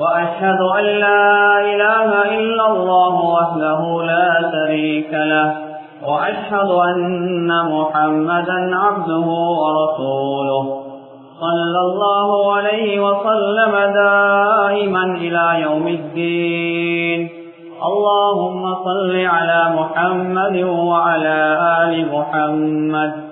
وأشهد أن لا إله إلا الله وحده لا شريك له وأشهد أن محمدا عبده ورسوله. صلى الله عليه وسلم دائما إلى يوم الدين. اللهم صل على محمد وعلى آل محمد.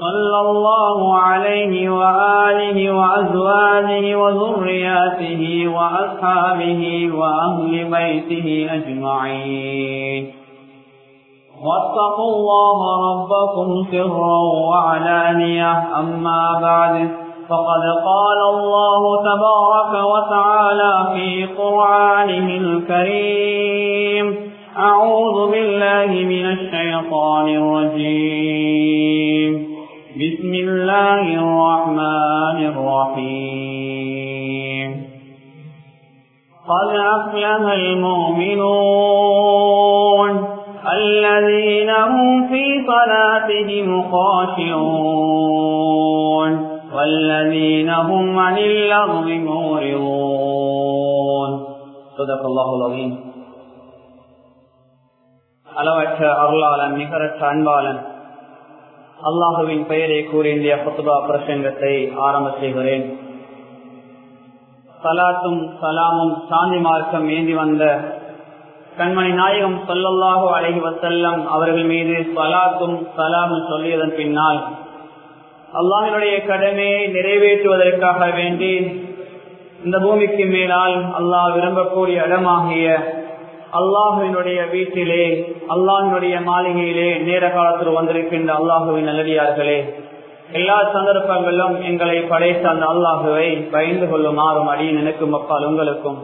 صلى الله عليه وآله وأزواجه وذرياته وأصحابه وأهل بيته أجمعين. واتقوا الله ربكم سرا وعلانية. أما بعد فقد قال الله تبارك وتعالى في قرآنه الكريم أعوذ بالله من الشيطان الرجيم. بسم الله الرحمن الرحيم قد أفلح المؤمنون الذين هم في صلاتهم خاشعون والذين هم عن اللغو معرضون صدق الله العظيم அளவற்ற அருளாளன் நிகரற்ற அன்பாளன் அல்லாஹுவின் பெயரை கூறி இந்திய புத்துபா பிரசங்கத்தை ஆரம்ப செய்கிறேன். சலாத்தும் சலாமும் சாந்தி மார்க்கம் ஏந்தி வந்த கண்மணி நாயகம் சொல்லல்லாஹு அழகி வசல்லம் அவர்கள் மீது சலாத்தும் சலாமும் சொல்லியதன் பின்னால் அல்லாஹினுடைய கடமையை நிறைவேற்றுவதற்காக வேண்டி இந்த பூமிக்கு மேலால் அல்லாஹ் விரும்பக்கூடிய இடமாகிய அல்லாஹுவினுடைய வீட்டிலே அல்லாஹினுடைய மாளிகையிலே நேர காலத்தில் வந்திருக்கின்ற அல்லாஹுவின் நல்லடியார்களே எல்லா சந்தர்ப்பங்களிலும் எங்களை படைத்த அந்த அல்லாஹுவை பயந்து கொள்ளுமாறும் அடியின் எனக்கும் அப்பால் உங்களுக்கும்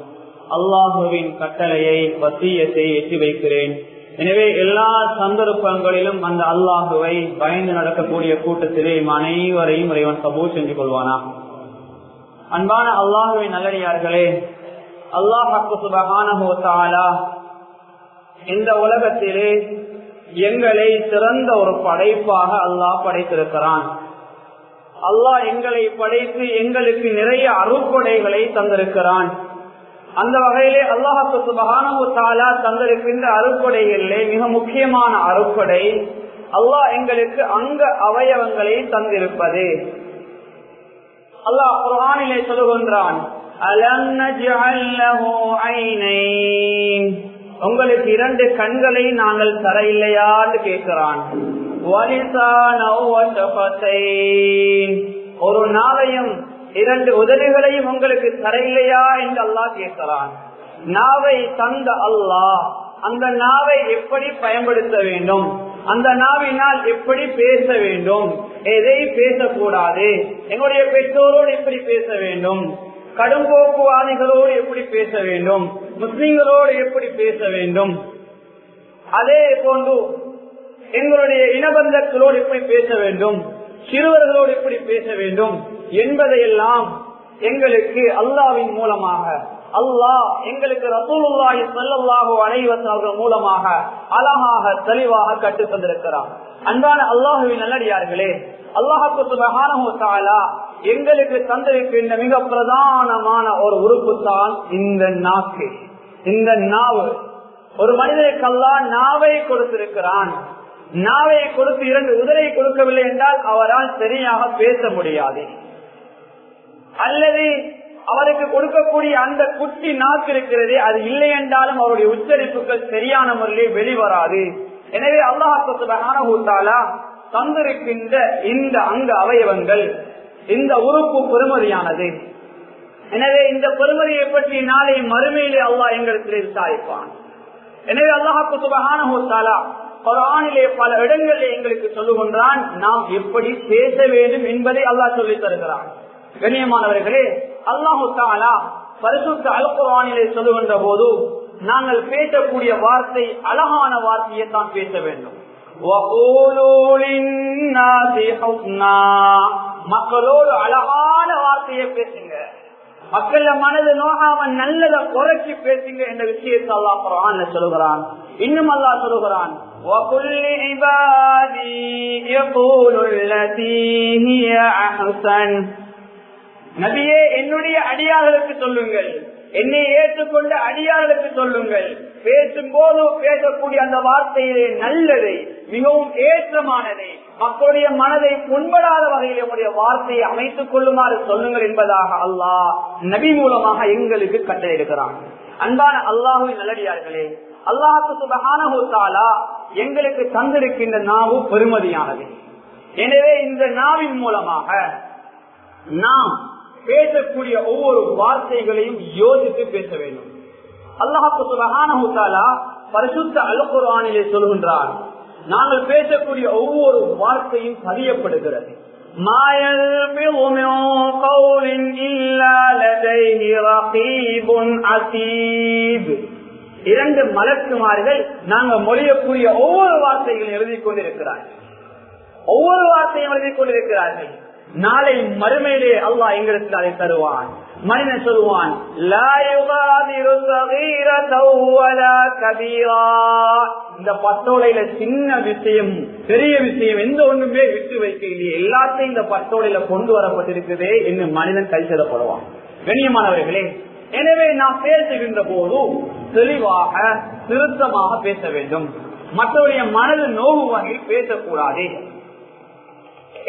அல்லாஹுவின் கட்டளையை வசியத்தை எட்டி வைக்கிறேன். எனவே எல்லா சந்தர்ப்பங்களிலும் அந்த அல்லாஹுவை பயந்து நடக்கக்கூடிய கூட்டத்திலே அனைவரையும் இறைவன் சபூ செஞ்சு கொள்வானா? அன்பான அல்லாஹுவின் நல்லடியார்களே அல்லாஹ் சுபகான இந்த உலகத்திலே எங்களை சிறந்த ஒரு படைப்பாக அல்லாஹ் படைத்திருக்கிறான். அல்லாஹ் எங்களை படைத்து எங்களுக்கு நிறைய அருப்படைகளை தந்திருக்கிறான். அந்த வகையிலே அல்லாஹாக்கு சுபகானா தந்திருக்கின்ற அருப்படைகளிலே மிக முக்கியமான அருப்படை அல்லாஹ் எங்களுக்கு அங்க அவயவங்களை தந்திருப்பது. அல்லாஹ் குரானிலே சொல்லுகின்றான் உங்களுக்கு இரண்டு கண்களை நாங்கள் தர இல்லையான்னு கேட்கிறான் ஒரு நாளையும் இரண்டு உதவிகளையும் உங்களுக்கு தர இல்லையா என்று அல்லாஹ் கேட்கிறான். நாவை தந்த அல்லாஹ் அந்த நாவை எப்படி பயன்படுத்த வேண்டும்? அந்த நாவினால் எப்படி பேச வேண்டும்? எதை பேசக்கூடாது. எங்களுடைய பெற்றோரோடு எப்படி பேச வேண்டும்? கடும் போக்குவாதிகளோடு எப்படி பேச வேண்டும்? முஸ்லிம்களோடு எப்படி பேச வேண்டும்? அதே போன்று எங்களுடைய இனபந்தங்களோடு எப்படி பேச வேண்டும்? சிறுவர்களோடு எப்படி பேச வேண்டும்? என்பதையெல்லாம் எங்களுக்கு அல்லாவின் மூலமாக அல்லாஹ் எங்களுக்கு ரசூலுல்லாஹி ஸல்லல்லாஹு அனைவர் வஸல்லம் மூலமாக அழகாக தெளிவாக கற்று தந்திருக்கிறார் அன்பான அல்லாஹுவின் நல்லடியார்களே அல்லாஹுக்கு சுபஹானஹு தாலா எங்களுக்கு தந்திருக்கின்ற மிக பிரதானமான ஒரு உறுப்பு தான் இந்த நாக்கு இந்த நாவு. ஒரு மனிதனுக்கு அல்லாஹ் நாவை கொடுத்திருக்கிறான். நாவை கொடுத்து இரண்டு உதரை கொடுக்கவில்லை என்றால் அவரால் சரியாக பேச முடியாது. அல்லது அவருக்கு கொடுக்கக்கூடிய அந்த குட்டி நாக்கு இருக்கிறதே அது இல்லை என்றாலும் அவருடைய உச்சரிப்புகள் சரியான முறையில் வெளிவராது. எனவே அல்லாஹாலா தந்திருக்கின்ற இந்த அங்க அவயவங்கள் இந்த உறுப்பு பெருமதியானது எனவே இந்த பெருமதியை பற்றி நாளை மறுமையிலே அல்லாஹ் எங்களுக்கு விசாரிப்பான். எனவே அல்லாஹாக்கு சுபகான குரானிலே பல இடங்களில் எங்களுக்கு சொல்லுகின்றான் நாம் எப்படி பேச வேண்டும் என்பதை அல்லாஹ் சொல்லித் தருகிறான். கண்ணியமானவர்களே அல்லாஹு தாலா பரிசுத்த அல் குரானிலே சொல்லுகின்ற போது நாங்கள் பேசக்கூடிய வார்த்தை அழகான வார்த்தையை தான் பேச வேண்டும். மக்களோடு அழகான வார்த்தையை பேசுங்க. மக்கள மனது நோகாம நல்லத குறைச்சி பேசுங்க என்ற விஷயத்தை அல்லா குரான் சொல்லுகிறான். இன்னும் அல்லா சொல்லுகிறான் நபியே என்னுடைய அடியார்களுக்கு சொல்லுங்கள் என்னை ஏற்றுக்கொண்ட அடியார்களுக்கு சொல்லுங்கள். பேசும்போது பேசக்கூடிய அந்த வார்த்தையிலே நல்லதை மிகவும் ஏற்றமானதை மக்களுடைய மனதை புண்படாத வகையில் என்னுடைய வார்த்தையை அமைத்துக் கொள்ளுமாறு சொல்லுங்கள் என்பதாக அல்லாஹ் நபி மூலமாக எங்களுக்கு கட்டளையிடுகிறான். அன்பான அல்லாஹுவின் நல்லடியார்களே அல்லாஹுக்கு சுபகானா எங்களுக்கு தந்திருக்கின்ற நாவு பெருமதியானது. எனவே இந்த நாவின் மூலமாக நாம் பேசக்கூடிய ஒவ்வொரு வார்த்தைகளையும் யோசித்து பேச வேண்டும். அல்லாஹு சுபகானா பரிசுத்த அலுக்குரானிலே சொல்கின்றார் நாங்கள் பேசக்கூடிய ஒவ்வொரு வார்த்தையும் பதியப்படுகிறது. இரண்டு மலக்குமார்கள் நாங்கள் மொழியக்கூடிய ஒவ்வொரு வார்த்தைகளும் எழுதி கொண்டிருக்கிறார்கள். ஒவ்வொரு வார்த்தையும் எழுதி கொண்டிருக்கிறார்கள். நாளை மறுமையிலே அல்லாஹ் எங்களுக்கு அதை தருவான். மனிதன் சொல்லுவான் இந்த பத்தோலையில சின்ன விஷயம் பெரிய விஷயம் எந்த ஒண்ணுமே விட்டு வைக்கலையே எல்லாத்தையும் இந்த பத்தோலையில கொண்டு வரப்பட்டிருக்குதே என்று மனிதன் கைச்சதப்படுவான் கண்ணியமானவர்களே எனவே நாம் பேசுகின்ற போது தெளிவாக திருத்தமாக பேச வேண்டும். மற்றவருடைய மனது நோவு வகையில் பேசக்கூடாது.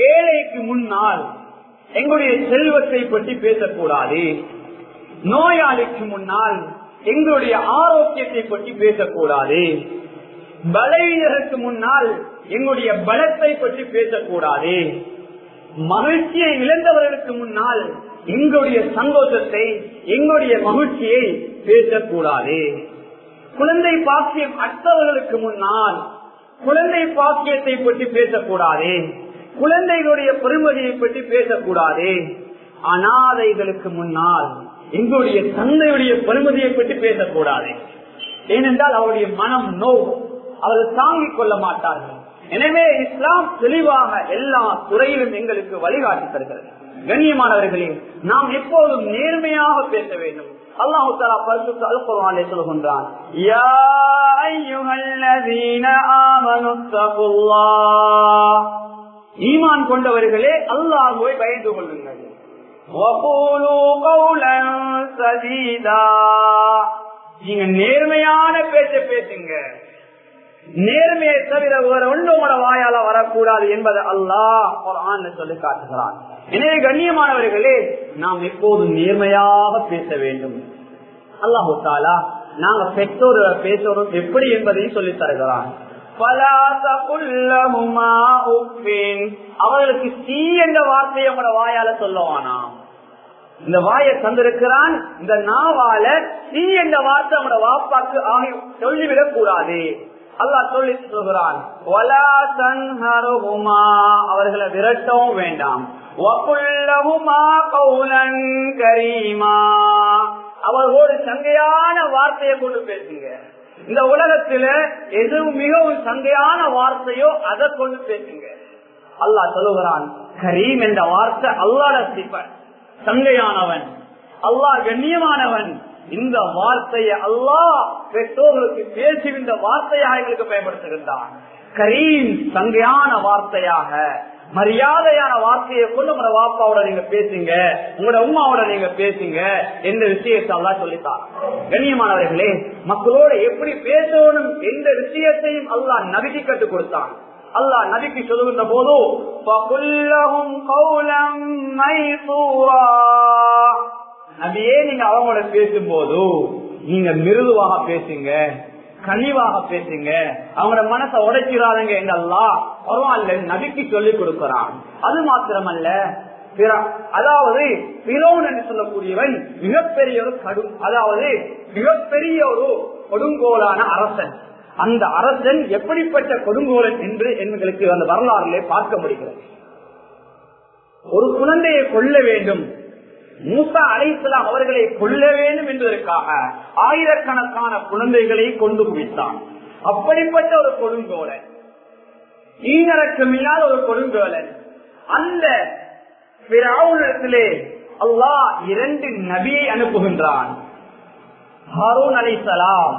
ஏழைக்கு முன்னால் எங்களுடைய செல்வத்தை பற்றி பேசக்கூடாது. நோயாளிக்கு முன்னால் எங்களுடைய ஆரோக்கியத்தை பற்றி பேசக்கூடாது. பலவீனருக்கு முன்னால் எங்களுடைய பலத்தை பற்றி பேசக்கூடாது. மகிழ்ச்சியை இழந்தவர்களுக்கு முன்னால் எங்களுடைய சந்தோஷத்தை எங்களுடைய மகிழ்ச்சியை பேசக்கூடாது. குழந்தை பாக்கியம் அற்றவர்களுக்கு முன்னால் குழந்தை பாக்கியத்தை பற்றி பேசக்கூடாது. குழந்தைகளுடைய பெருமதியை பற்றி பேசக்கூடாது. அனாதைகளுக்கு முன்னால் எங்களுடைய தந்தையுடைய பெருமதியை பற்றி பேசக்கூடாது. ஏனென்றால் அவருடைய மனம் நோ அவர்கள் தாங்கிக் கொள்ள மாட்டார்கள். எனவே இஸ்லாம் தெளிவாக எல்லா துறையிலும் எங்களுக்கு வழிகாட்டி தருகிறது. கண்ணியமானவர்களே நாம் எப்போதும் நேர்மையாக பேச வேண்டும். அல்லாஹு தாலா பரிசுத்த அல்குர்ஆனிலே சொல்கின்றான் யா அய்யுஹல்லதீன ஆமனு தகுல்லாஹ் ஈமான் கொண்டவர்களே அல்லாஹுவை பயந்து கொள்ளுங்கள். நீங்க நேர்மையான பேச்ச பேசுங்க. நேர்மையை தவிர வேற ஒன்றோட வாயால வரக்கூடாது என்பதை அல்லாஹ் ஒரு சொல்லி காட்டுகிறான். எனவே கண்ணியமானவர்களே நாம் எப்போதும் நேர்மையாக பேச வேண்டும்? அல்லாஹு தாலா நாங்க பெற்றோர் பேசுறோம் எப்படி என்பதையும் சொல்லி தருகிறான். அவர்களுக்கு தீ என்ற வார்த்தையை உங்களோட வாயால சொல்லுவானாம். இந்த வாயை தந்திருக்கிறான் இந்த நாவால தீ என்ற வார்த்தை உங்களோட வாப்பாக்கு ஆகி சொல்லிவிடக் கூடாது. அல்லாஹ் சொல்லி சொல்கிறான் அவர்களை விரட்டவும் வேண்டாம். அவர்களோடு சங்கையான வார்த்தையை கொண்டு பேசுங்க. இந்த உலகத்துல எது மிகவும் சங்கையான வார்த்தையோ அதை கொண்டு பேசுங்க அல்லாஹ் சொல்லுகிறான் கரீம் என்ற வார்த்தை அல்லாட சிப்பன் சங்கையானவன் அல்லாஹ் கண்ணியமானவன். இந்த வார்த்தையை அல்லாஹ் பெற்றோர்களுக்கு பேசி இந்த வார்த்தையாக எங்களுக்கு பயன்படுத்துகின்றான். கரீம் சங்கையான வார்த்தையாக மரியாதையான வார்த்தையை கொண்டு உங்களோட வாப்பாவோட நீங்க பேசுங்க உங்களோட உமாவோட நீங்க பேசுங்க எந்த விஷயத்தை எல்லாம் சொல்லித்தான். கண்ணியமானவர்களே மக்களோட எப்படி பேசணும் எந்த விஷயத்தையும் அல்லாஹ் நபிக்கு கற்றுக் கொடுத்தான். அல்லா நபிக்கு சொல்லுகின்ற போது நபியே நீங்க அவங்களோட பேசும்போது நீங்க மிருதுவாக பேசுங்க. கனிவாக பேசுங்க. அவங்களோட மனசை உடைச்சிடாதங்க. அல்லா பரவாயில்ல நபிக்கு சொல்லி கொடுக்கிறான். அது மாத்திரமல்ல அதாவது பிரோன் என்று சொல்லக்கூடியவன் மிகப்பெரிய ஒரு கடும் அதாவது மிகப்பெரிய ஒரு கொடுங்கோலான அரசன். அந்த அரசன் எப்படிப்பட்ட கொடுங்கோலன் என்று எங்களுக்கு அந்த வரலாறுலே பார்க்க முடிகிறது. ஒரு குழந்தையை கொல்ல வேண்டும். மூசா அலைசலாம் அவர்களை கொல்ல வேண்டும் என்பதற்காக ஆயிரக்கணக்கான குழந்தைகளை கொண்டு குவித்தான். அப்படிப்பட்ட ஒரு கொடுங்கோலன். ஈனரக்கம் இல்லாத ஒரு கொடுங்கோலன். அந்த பிராவுலத்திலே அல்லாஹ் இரண்டு நபியை அனுப்புகின்றான். ஹாரூன் அலைசலாம்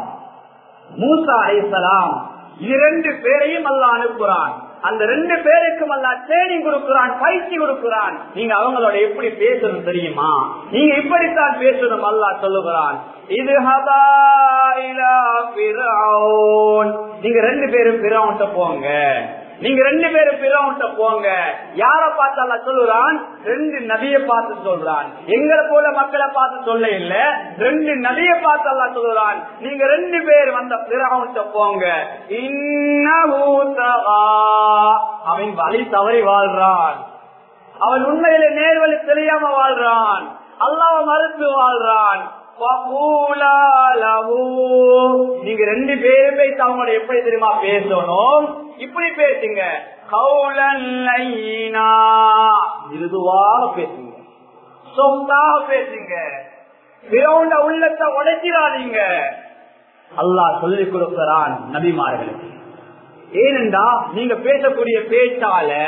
மூசா அலைசலாம் இரண்டு பேரையும் அல்லாஹ் அனுப்புகிறான். அந்த ரெண்டு பேருக்கும் அல்ல ட்ரைனிங் கொடுக்கிறான் பயிற்சி கொடுக்கிறான். நீங்க அவங்களோட எப்படி பேசணும் தெரியுமா? நீங்க இப்படித்தான் பேசணும் அல்லா சொல்லுகிறான். இது நீங்க ரெண்டு பேரும் பிறவன்ட்ட போங்க. நீங்க ரெண்டு பேரும் பிறவன்ட்ட போங்க. யார பார்த்து அல்ல சொல்லுறான்? ரெண்டு நதிய பார்த்து சொல்றான். எங்களை போல மக்களை பார்த்து சொல்ல இல்ல. ரெண்டு நதிய பார்த்து அல்ல சொல்லுறான். நீங்க ரெண்டு பேர் வந்த பிறவன்ட்ட போங்க. அவன் வழி தவறி வாழ்றான். அவன் உண்மையில நேர்வழி தெரியாம வாழ்றான். அல்லாவ மறுத்து வாழ்றான். நீங்க ரெண்டு பேரும் பேசி அவங்களோட எப்படி தெரியுமா பேசணும்? இப்படி பேசுங்க. மிருதுவாக பேசுங்க. சொந்தாக பேசுங்க. பிறவுண்ட உள்ளத்தை உடைச்சிடாதீங்க. அல்லாஹ் சொல்லிக் கொடுக்கிறான் நபிமார்களுக்கு ஏனென்றா நீங்க பேசக்கூடிய பேச்சால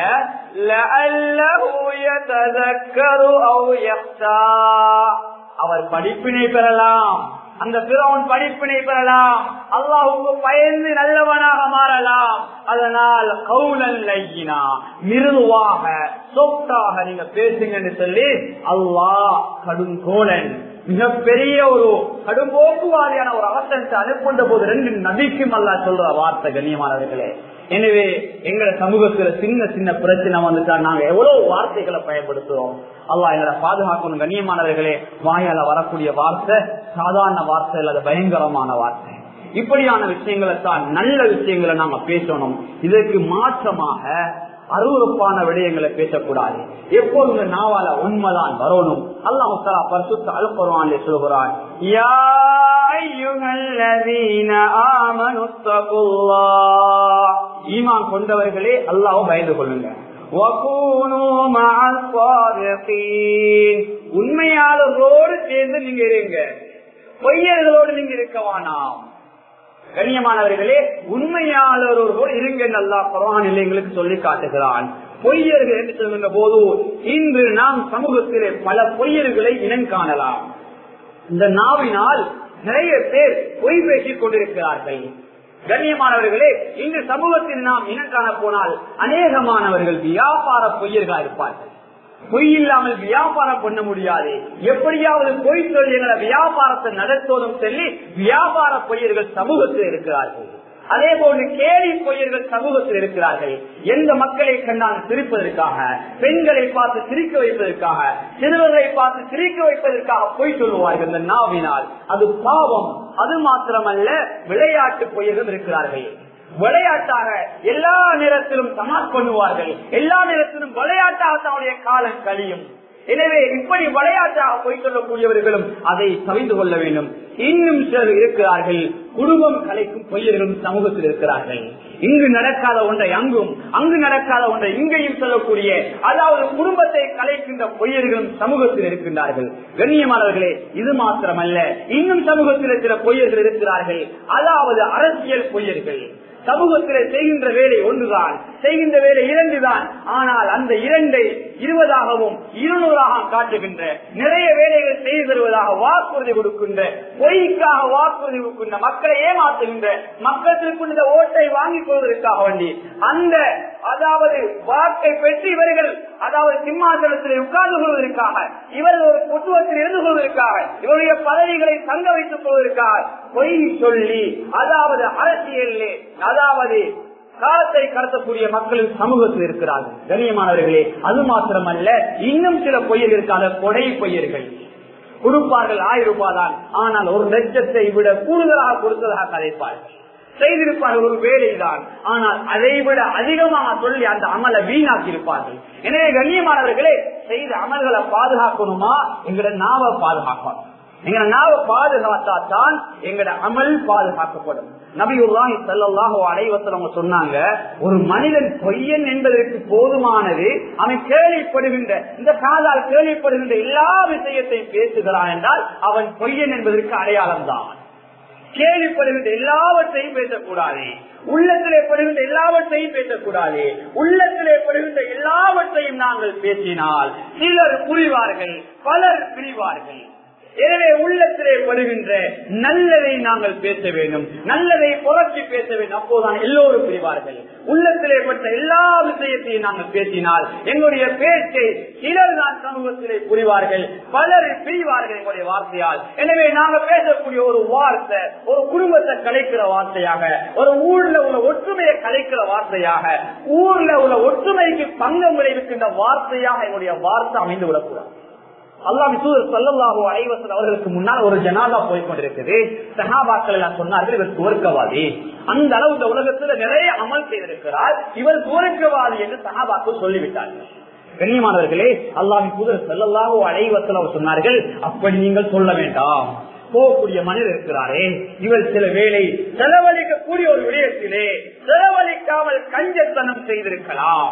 அவர் படிப்பினை பெறலாம். அந்த பிறவன் படிப்பினை பெறலாம். அல்லாஹுக்கு பயந்து நல்லவனாக மாறலாம். அதனால் கவுலன் லையினா மிருதுவாக சொத்தாக நீங்க பேசுங்கன்னு சொல்லி அல்லாஹ் கடும் கோலன் மிகப்பெரிய ஒரு கடும்போக்குவாரியான ஒரு அவசரத்தை அனுப்புண்ட போது ரெண்டு நபிக்கும் அல்லா சொல்ற வார்த்தை கண்ணியமானவர்களே. எனவே எங்களை சமூகத்துல சின்ன சின்ன பிரச்சனை வந்துட்டா நாங்க எவ்வளவு வார்த்தைகளை பயன்படுத்துறோம்? அல்லா எங்களை பாதுகாக்கணும் கண்ணியமானவர்களே. வாயால வரக்கூடிய வார்த்தை சாதாரண வார்த்தை அல்லது பயங்கரமான வார்த்தை. இப்படியான விஷயங்களை தான் நல்ல விஷயங்களை நாங்க பேசணும். இதற்கு மாற்றமாக அருவறுப்பான விடயங்களை பேசக்கூடாது. எப்போது நாவால உண்மைதான் வரணும். அல்லாஹ் பரிசுத்த அல்பருவான் சொல்கிறான் ஈமான் கொண்டவர்களே அல்லாவும் பயந்து கொள்ளுங்க. உண்மையாளர்களோடு சேர்ந்து நீங்க இருங்க. பொய்யர்களோடு நீங்க இருக்க வேணாம். கண்ணியமானவர்களே உண்மையாளரோடு இருங்க நல்லா பரவானில் எங்களுக்கு சொல்லி காட்டுகிறான். பொய்யர்கள் என்று சொல்லுங்க போது இன்று நாம் சமூகத்திலே பல பொய்யர்களை இனம் காணலாம். இந்த நாவினால் நிறைய பேர் பொய் பேசிக் கொண்டிருக்கிறார்கள். கண்ணியமானவர்களே இன்று சமூகத்தில் நாம் இனம் காண போனால் அநேகமானவர்கள் வியாபார பொய்யர்களா இருப்பார்கள். பொய் இல்லாமல் வியாபாரம் பண்ண முடியாது. எப்படியாவது பொய் தொழில்களை வியாபாரத்தை நடத்துவதும் சொல்லி வியாபார பொய்யர்கள் சமூகத்தில் இருக்கிறார்கள். அதே போன்று கேலி பொய்யர்கள் சமூகத்தில் இருக்கிறார்கள். எந்த மக்களை கண்டால் சிரிப்பதற்காக பெண்களை பார்த்து சிரிக்க வைப்பதற்காக சிறுவர்களை பார்த்து சிரிக்க வைப்பதற்காக பொய் சொல்லுவார்கள் இந்த நாவினால். அது பாவம். அது மாத்திரமல்ல விளையாட்டு பொய்யர்கள் இருக்கிறார்கள். விளையாட்டாக எல்லா நேரத்திலும் சமாஸ் பண்ணுவார்கள். எல்லா நேரத்திலும் விளையாட்டாக தன்னுடைய காலம் கழியும். எனவே இப்படி விளையாட்டாக பொய் சொல்லக்கூடியவர்களும் அதை தவிந்து கொள்ள வேண்டும். இன்னும் சிலர் இருக்கிறார்கள். குடும்பம் கலைக்கும் பொய்யர்களும் சமூகத்தில் இருக்கிறார்கள். இங்கு நடக்காத ஒன்றை அங்கும் அங்கு நடக்காத ஒன்றை இங்கேயும் சொல்லக்கூடிய அதாவது குடும்பத்தை கலைக்கின்ற பொய்யர்களும் சமூகத்தில் இருக்கின்றார்கள். கண்ணியமானவர்களே இது மாத்திரமல்ல. இன்னும் சமூகத்தில் சில பொய்யர்கள் இருக்கிறார்கள். அதாவது அரசியல் பொய்யர்கள். சமூகத்தில் செய்கின்ற வேலை ஒன்றுதான். செய்கின்ற வேலை இரண்டுதான். ஆனால் அந்த இரண்டை இருபதாகவும் இருநூறாக காட்டுகின்ற நிறைய வேலைகள் செய்து தருவதாக வாக்குறுதி கொடுக்கின்ற பொய்க்காக வாக்குறுதி கொடுக்கின்ற மக்களை ஏமாற்றுகின்ற மக்களுக்கு இந்த ஓட்டை வாங்கிக் கொள்வதற்காக வேண்டி அந்த அதாவது வாக்கை பெற்று இவர்கள் அதாவது சிம்மாசனத்தில் உட்கார்ந்து கொள்வதற்காக இவர்கள் ஒரு குத்துவத்தில் இருந்து கொள்வதற்காக இவருடைய பதவிகளை தங்க வைத்துக் கொள்வதற்காக பொய் சொல்லி அதாவது அரசியலே அதாவது காலத்தை கடத்தக்கூடிய மக்கள் சமூகத்தில் இருக்கிறார்கள். கண்ணியமானவர்களே அது மாத்திரமல்ல இன்னும் சில பொய்யர்கள் இருக்காத கொடை பொய்யர்கள். கொடுப்பார்கள் ஆயிரம் ரூபாய் தான் ஆனால் ஒரு லட்சத்தை விட கூடுதலாக கொடுத்ததாக கதைப்பார்கள். செய்திருப்பார்கள் ஒரு வேலைதான் ஆனால் அதை விட அதிகமாக சொல்லி அந்த அமலை வீணாக்கி இருப்பார்கள் எனவே கண்ணியமானவர்களே செய்த அமல்களை பாதுகாக்கணுமா? எங்களை நாம பாதுகாக்கணும். எங்க நாவை பாதுகாத்தா தான் அமல் பாதுகாக்கப்படும். நபியுல்லாஹி ஸல்லல்லாஹு அலைஹி சொன்னாங்க ஒரு மனிதன் பொய்யன் என்பதற்கு போதுமானது அவன் கேள்விப்படுகின்ற இந்த காதால் கேள்விப்படுகின்ற எல்லா விஷயத்தையும் பேசுகிறான் என்றால் அவன் பொய்யன் என்பதற்கு அடையாளம் தான் கேள்விப்படுகின்ற எல்லாவற்றையும் பேசக்கூடாது. உள்ளத்திலே படுகின்ற எல்லாவற்றையும் பேசக்கூடாது. உள்ளத்திலே படுகின்ற எல்லாவற்றையும் நாங்கள் பேசினால் சிலர் புரிவார்கள் பலர் பிரிவார்கள். எனவே உள்ளத்திலே வருகின்ற நல்லதை நாங்கள் பேச வேண்டும். நல்லதை புரட்சி பேச வேண்டும். அப்போதான் எல்லோரும் பிரிவார்கள். உள்ளத்திலே பட்ட எல்லா விஷயத்தையும் நாங்கள் பேசினால் எங்களுடைய பேச்சை சிலர் தான் சமூகத்திலே புரிவார்கள். பலர் பிரிவார்கள் எங்களுடைய வார்த்தையால். எனவே நாங்கள் பேசக்கூடிய ஒரு வார்த்தை ஒரு குடும்பத்தை கலைக்கிற வார்த்தையாக ஒரு ஊர்ல உள்ள ஒற்றுமையை கலைக்கிற வார்த்தையாக ஊர்ல உள்ள ஒற்றுமைக்கு பங்கம் விளைவிக்கின்ற வார்த்தையாக எங்களுடைய வார்த்தை அமைந்து விடக்கூடாது அவர்களுக்கு முன்னால் ஒரு ஜனாதா போய் கொண்டிருக்குது. சஹாபாக்கள் எல்லாம் சொன்னார்கள் இவர் துவர்க்கவாதி. அந்த அளவு இந்த உலகத்துல நிறைய அமல் செய்திருக்கிறார். இவர் துவர்க்கவாதி என்று சஹாபாக்கள் சொல்லிவிட்டார்கள். கண்ணியமானவர்களே அல்லாஹின் புதர் செல்லல்லாஹோ அலைவசல் அவர் சொன்னார்கள் அப்படி நீங்கள் சொல்ல வேண்டாம். போகக்கூடிய மனிதர் இருக்கிறாரே இவர் சில வேலை செலவழிக்கக்கூடிய ஒரு விடயத்திலே செலவழிக்காமல் கஞ்சத்தனம் செய்திருக்கலாம்.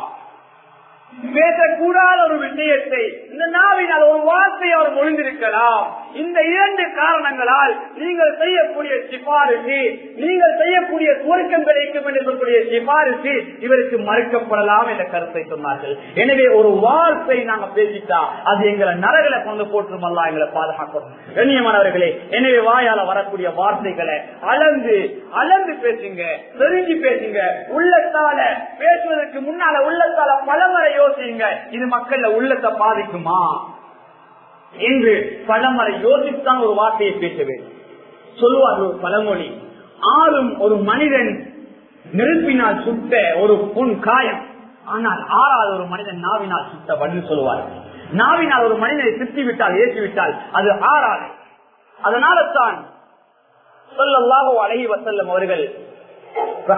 பேசக்கூடாத ஒரு விஷயத்தை இந்த நாவினால் ஒரு வார்த்தை அவர் மொழிந்திருக்கலாம். இந்த இரண்டு காரணங்களால் நீங்கள் செய்யக்கூடிய சிபாரிசு நீங்கள் செய்யக்கூடிய சுவர்க்கம் கிடைக்கும் என்று சொல்லக்கூடிய சிபாரிசு இவருக்கு மறுக்கப்படலாம் என்ற கருத்தை சொன்னார்கள். எனவே ஒரு வார்த்தை நாங்க பேசிட்டா அது எங்களை நரகளை கொண்டு போட்டுருமல்லா எங்களை பாதுகாக்கணும் கண்ணியமானவர்களே எனவே வாயால வரக்கூடிய வார்த்தைகளை அளந்து அளந்து பேசுங்க தெரிஞ்சு பேசுங்க. உள்ளத்தால பேசுவதற்கு முன்னால உள்ளத்தால பலமுறை யோசிங்க. இது மக்கள்ல உள்ளத்தை பாதிக்குமா? என்று பலமுறை யோசித்தான் ஒரு வார்த்தையை பேச வேண்டும். சொல்லுவார்கள் ஒரு பழமொழி ஆளும் ஒரு மனிதன் நெருப்பினால் சுட்ட ஒரு புண் காயம் ஆனால் ஆறாவது ஒரு மனிதன் நாவினால் சுட்ட பதில் சொல்லுவார்கள் நாவினால் ஒரு மனிதனை திட்டி விட்டால் ஏற்றி விட்டால் அது ஆறாது. அதனால தான் சொல்லல்லாஹோ அழகி வசல்லம் அவர்கள்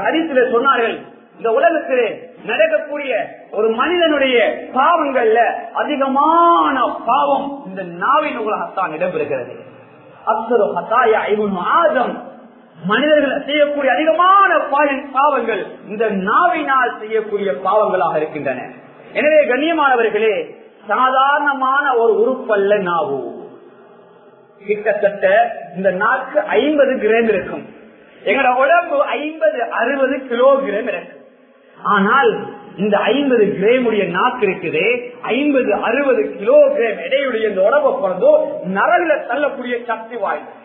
ஹரிசில சொன்னார்கள் இந்த உலகத்திலே நடக்கக்கூடிய ஒரு மனிதனுடைய பாவங்கள்ல அதிகமான பாவம் இந்த நாவின் உலகத்தான் இடம்பெறுகிறது. அப்சரு ஹத்தாயா இவன் ஆதம் மனிதர்கள் செய்யக்கூடிய அதிகமான பாவங்கள் இந்த நாவினால் செய்யக்கூடிய பாவங்களாக இருக்கின்றன. எனவே கண்ணியமானவர்களே சாதாரணமான ஒரு உறுப்பல்ல நாவு. கிட்டத்தட்ட இந்த நாக்கு ஐம்பது கிராம் இருக்கும். எங்களோட உடம்பு ஐம்பது அறுபது கிலோ கிராம் இருக்கும். ஆனால் இந்த ஐம்பது கிரேமுடைய நாக்கு இருக்குது ஐம்பது அறுபது கிலோ கிலோகிராம் எடையுடைய இந்த உடம்பை பிறந்தோ நரல தள்ளக்கூடிய சக்தி வாய்ந்தது.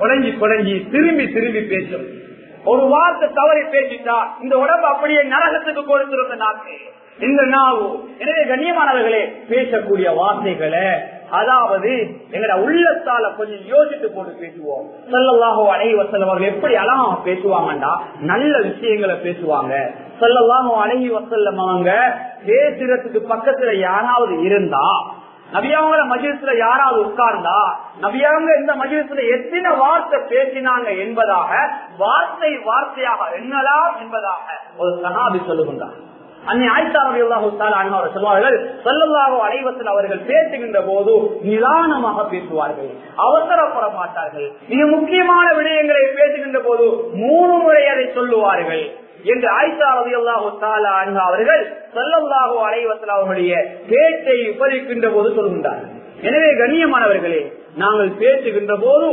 குழஞ்சி குழஞ்சி திரும்பி திரும்பி பேசும். ஒரு வார்த்தை தவறி பேசிட்டா இந்த உடம்பு அப்படியே நரகத்துக்கு கொடுத்திருந்த நாக்கு. இந்த நாவு. எனவே கண்ணியமானவர்களே பேசக்கூடிய வார்த்தைகளை அதாவது எங்கட உள்ளத்தால கொஞ்சம் யோசித்து போட்டு பேசுவோம். சொல்லலாகோ அழகி வசல்லம் அவர்கள் எப்படி அழகா பேசுவாங்கண்டா? நல்ல விஷயங்களை பேசுவாங்க. சொல்லலாமோ அழகி வசல்லமாங்க பேசுறதுக்கு பக்கத்துல யாராவது இருந்தா நபியாவங்கள மஜிஸ்ல யாராவது உட்கார்ந்தா நபியாவங்க இந்த மஜிஸ்ல எத்தனை வார்த்தை பேசினாங்க என்பதாக வார்த்தை வார்த்தையாக எண்ணலாம் என்பதாக ஒரு சகாபி சொல்லுகின்றார். அன்னை ஆயிஷா ரலியல்லாஹு தஆலா அன்ஹா அவர்கள் சொல்வார்கள் ஸல்லல்லாஹு அலைஹி அவர்கள் பேசுகின்ற போது நிதானமாக பேசுவார்கள் அவசரப்பட மாட்டார்கள் மிக முக்கியமான விடயங்களை பேசுகின்ற போது மூணு முறை அதை சொல்லுவார்கள். என்று ஆயிஷா ரலியல்லாஹு தஆலா அன்ஹா அவர்கள் ஸல்லல்லாஹு அலைஹி அவர்களுடைய பேச்சை உபரிக்கின்ற போது சொல்கின்றார்கள். எனவே கண்ணியமானவர்களே நாங்கள் பேசுகின்ற போது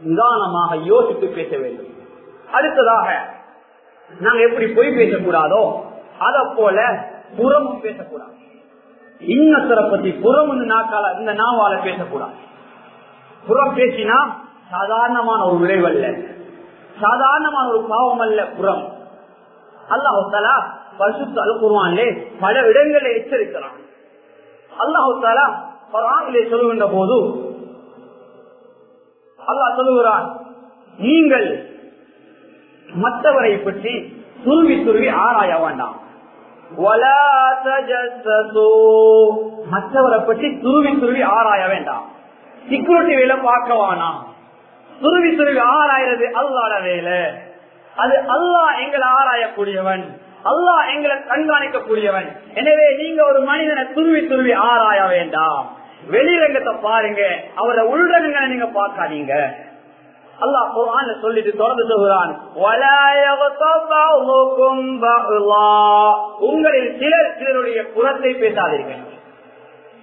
நிதானமாக யோசித்து பேச வேண்டும். அடுத்ததாக நாங்கள் எப்படி பொய் பேசக்கூடாதோ அத போல புறமும் பேசக்கூடாது. இன்னத்தரை பத்தி புறம் நாக்கால இந்த நாவால பேசக்கூடாது. புறம் பேசினா சாதாரணமான ஒரு விளைவல்ல சாதாரணமான ஒரு பாவம் அல்ல புறம் அல்லாஹாலா பரிசுத்த அலுக்குருவான்லே பல இடங்களை எச்சரிக்கிறான். அல்லாஹாலா பரானிலே சொல்லுகின்ற போது அல்லாஹ் சொல்லுகிறான் நீங்கள் மற்றவரை பற்றி துருவி துருவி ஆராய வேண்டாம். மற்றவரை பற்றி துருவி துருவி ஆராய வேண்டாம். சிக்யூரிட்டி வேலை பார்க்க வேணாம். துருவி துருவி ஆராயிறது அல்லாட வேலை. அது அல்லாஹ் எங்களை ஆராயக்கூடியவன். அல்லாஹ் எங்களை கண்காணிக்கக்கூடியவன். எனவே நீங்க ஒரு மனிதனை துருவி துருவி ஆராய வேண்டாம். வெளிரங்கத்தை பாருங்க. அவரை உள்ரங்கங்களை நீங்க பார்க்காதீங்க. அல்லாஹ் குர்ஆன்ல சொல்லிட்டு தொடர்ந்து சொல்கிறான். "வலா யக்தப் உங்களில் சிலர் சிலருடைய புறத்தை பேசாதீர்கள்.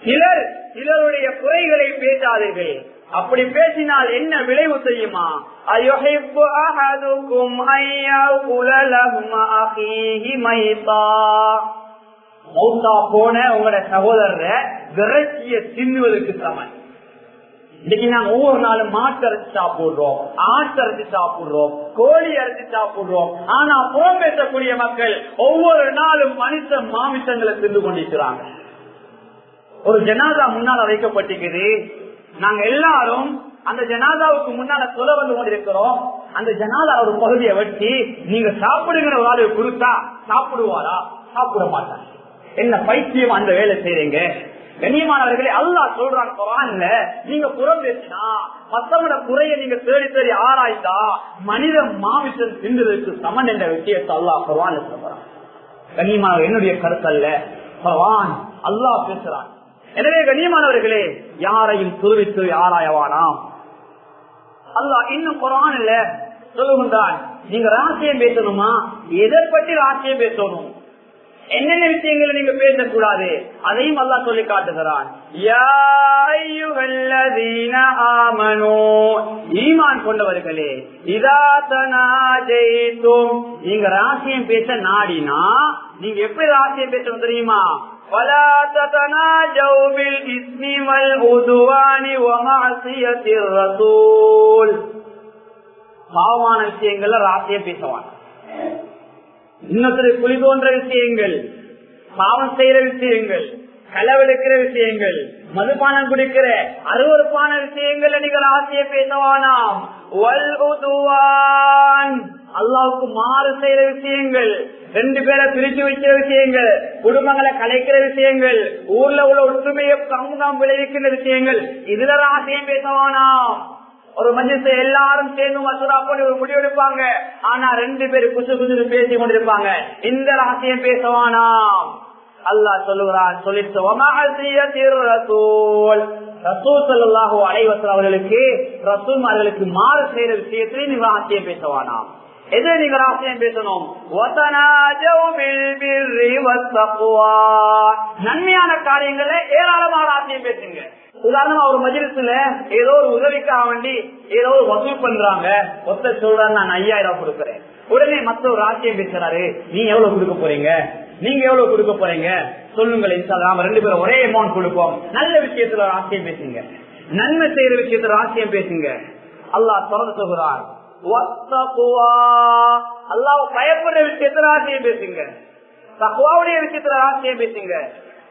சிலர் சிலருடைய குறைகளை பேசாதீர்கள். அப்படி பேசினால் என்ன விளைவு செய்யுமா அயுஹிப்பு அஹதுக்கும் ஐயா லஹ்ம அகீஹி மைதா. மௌத்தா போன உங்களோட சகோதரரை விரட்சிய தின்னுவதற்கு சமன் இன்னைக்கு நாங்க ஒவ்வொரு நாளும் மாட்டு அரைச்சு சாப்பிடுறோம் ஆட்டு அரைச்சு சாப்பிடுறோம் கோழி அரைச்சு சாப்பிடுறோம். ஆனா புறம் பேசக்கூடிய மக்கள் ஒவ்வொரு நாளும் மனுஷ மாமிசங்களை தின்று கொண்டிருக்கிறாங்க. ஒரு ஜனாதா முன்னால வைக்கப்பட்டிருக்குது. நாங்க எல்லாரும் அந்த ஜனாதாவுக்கு முன்னால சொல்ல வந்து கொண்டிருக்கிறோம். அந்த ஜனாதா ஒரு பகுதியை வெட்டி நீங்க சாப்பிடுங்கிற ஒரு ஆளு கொடுத்தா சாப்பிடுவாரா? சாப்பிட மாட்டாங்க. என்ன பைத்தியம் அந்த வேலை செய்றீங்க? கண்ணியமானவர்களே அல்லாஹ் சொல்றான் குரான்ல நீங்க புறம் பேசினா மத்தவட குறைய நீங்க தேடி தேடி ஆராய்ந்தா மனித மாமிசம் சிந்துவதற்கு சமன் என்ற விஷயத்தை அல்லாஹ் குரான் சொல்றான் கண்ணியமானவர் என்னுடைய கருத்தல்ல குரான் அல்லாஹ் பேசுறான். எனவே கண்ணியமானவர்களே யாரையும் துருவித்து ஆராயவானாம். அல்லாஹ் இன்னும் குரான் இல்ல சொல்லுகின்றான் நீங்க ராசியம் பேசணுமா? எதை பற்றி ராசியம் பேசணும்? என்னென்ன விஷயங்களை நீங்க பேசக்கூடாது அதையும் அல்லாஹ் சொல்லி காட்டுகிறான் யா அய்யுஹல்லதீன ஆமனூ ஈமான் கொண்டவர்களே இதா தனாஜைத்தும் நீங்க ராசியம் பேச நாடினா நீங்க எப்படி ராசியம் பேசணும் தெரியுமா ولا تتناجوا بالإثم والعدوان ومعصية الرسول பாவமான விஷயங்கள்ல ராசியம் பேசுவான் இன்னொரு குழி தோன்ற விஷயங்கள் பாவம் செய்யற விஷயங்கள் களவெடுக்கிற விஷயங்கள் மதுபானம் குடிக்கிற அருவறுப்பான விஷயங்கள் நீங்கள் ஆசையை பேசவானாம் அல்லாவுக்கு மாறு செய்யற விஷயங்கள் ரெண்டு பேரை பிரிச்சு வைக்கிற விஷயங்கள் குடும்பங்களை கலைக்கிற விஷயங்கள் ஊர்ல உள்ள ஒற்றுமையை சமூகம் விளைவிக்கின்ற விஷயங்கள் இதுல ஆசையம் பேசவானாம் ஒரு மஞ்சத்தை எல்லாரும் சேர்ந்து மசூரா போட்டு ஒரு முடிவெடுப்பாங்க ஆனா ரெண்டு பேரும் குசு குசு பேசி கொண்டிருப்பாங்க. இந்த ரகசியம் பேசவானாம் அல்லாஹ் சொல்லுகிறான் சொல்லிட்டு அலைவசல் அவர்களுக்கு ரசூல்மார்களுக்கு மாறு செய்யற விஷயத்திலே நீங்க ரகசியம் பேசவானாம் எது நீங்க ரகசியம் பேசணும்? நன்மையான காரியங்களை ஏராளமான ரகசியம் பேசுங்க. உதாரணமா ஒரு மஜிலிசுல ஏதோ ஒரு உதவிக்காக வேண்டி ஏதோ ஒரு வசூல் பண்றாங்க. ஒத்த சொல்றாரு நான் ஐயாயிரம் கொடுக்குறேன். உடனே மத்த ஒரு ராசியம் பேசுறாரு நீங்க எவ்வளவு கொடுக்க போறீங்க? நீங்க எவ்வளவு கொடுக்க போறீங்க? சொல்லுங்கள் நாம ரெண்டு பேரும் ஒரே அமௌண்ட் கொடுப்போம். நல்ல விஷயத்துல ராசியம் பேசுங்க. நன்மை செய்யற விஷயத்துல ராசியம் பேசுங்க. அல்லாஹ் தொடர்ந்து சொல்கிறார் அல்லாஹ் பயப்படுற விஷயத்துல ராசியம் பேசுங்க. தகுவாவுடைய விஷயத்துல ராசியம் பேசுங்க.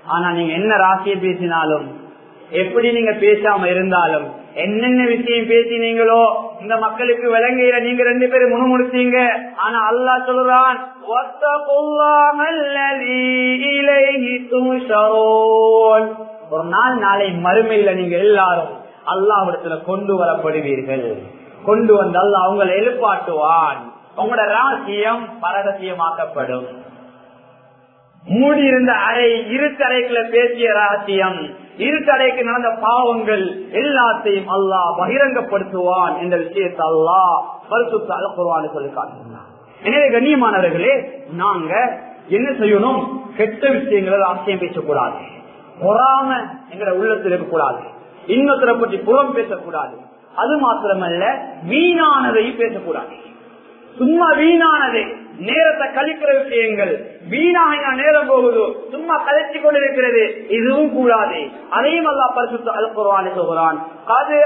ஆனா நீங்க என்ன ராசியை பேசினாலும் எப்படி நீங்க பேசாம இருந்தாலும் என்னென்ன விஷயம் பேசினீங்களோ இந்த மக்களுக்கு விளங்குகிற நீங்க ரெண்டு பேரும் முணுமுடிச்சீங்க ஆனா அல்லாஹ் சொல்றான் ஒரு நாள் நாளை மறுமையில நீங்க எல்லாரும் அல்லாவிடத்துல கொண்டு வரப்படுவீர்கள். கொண்டு வந்து அல்ல அவங்களை எழுப்பாட்டுவான். உங்களோட ராசியம் பரகசியமாக்கப்படும். மூடி இருந்த அறை இருட்டறைக்குள்ள பேசிய ரகசியம் இருட்டறைக்கு நடந்த பாவங்கள் எல்லாத்தையும் அல்லாஹ் பகிரங்கப்படுத்துவான் என்ற விஷயத்தை அல்லாஹ் பரிசுத்த அலப்புவான்னு சொல்லி காட்டுகிறான் எனவே கண்ணியமானவர்களே நாங்க என்ன செய்யணும்? கெட்ட விஷயங்களை ராசியம் பேசக்கூடாது. பொறாம எங்களை உள்ளத்தில் இருக்கக்கூடாது. இன்னொருத்தரை பற்றி புறம் பேசக்கூடாது. அது மாத்திரமல்ல வீணானதையும் பேசக்கூடாது. சும்மா வீணானது. நேரத்தை கழிக்கிற விஷயங்கள். வீணாக நேரம் போகுது. சும்மா கழிச்சு கொண்டிருக்கிறது. இதுவும் கூடாது. அதையும் அல்லா பரிசுத்த அல்புறான் சொல்கிறான். அது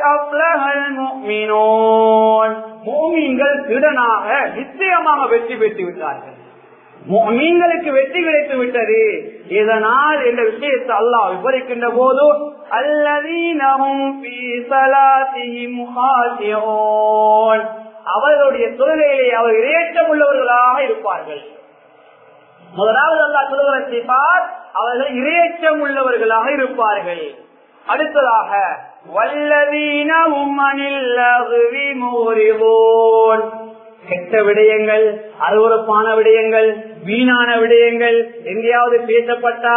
மோமீன்கள் திடனாக நிச்சயமாக வெற்றி பெற்று விட்டார்கள். மீன்களுக்கு வெற்றி கிடைத்து விட்டது. இதனால் இந்த விஷயத்தை அல்லாஹ் விவரிக்கின்ற போது அல்லதீனமும் அவர்களுடைய தொழுகையிலே அவர் இரையற்றம் உள்ளவர்களாக இருப்பார்கள். முதலாவது அல்லா சொல்லுகிற அவர்கள் இரையற்றம் உள்ளவர்களாக இருப்பார்கள். அடுத்ததாக வல்லவீன உம்மனில் கெட்ட விடயங்கள் அருவறுப்பான விடயங்கள் வீணான விடயங்கள் எங்கேயாவது பேசப்பட்டா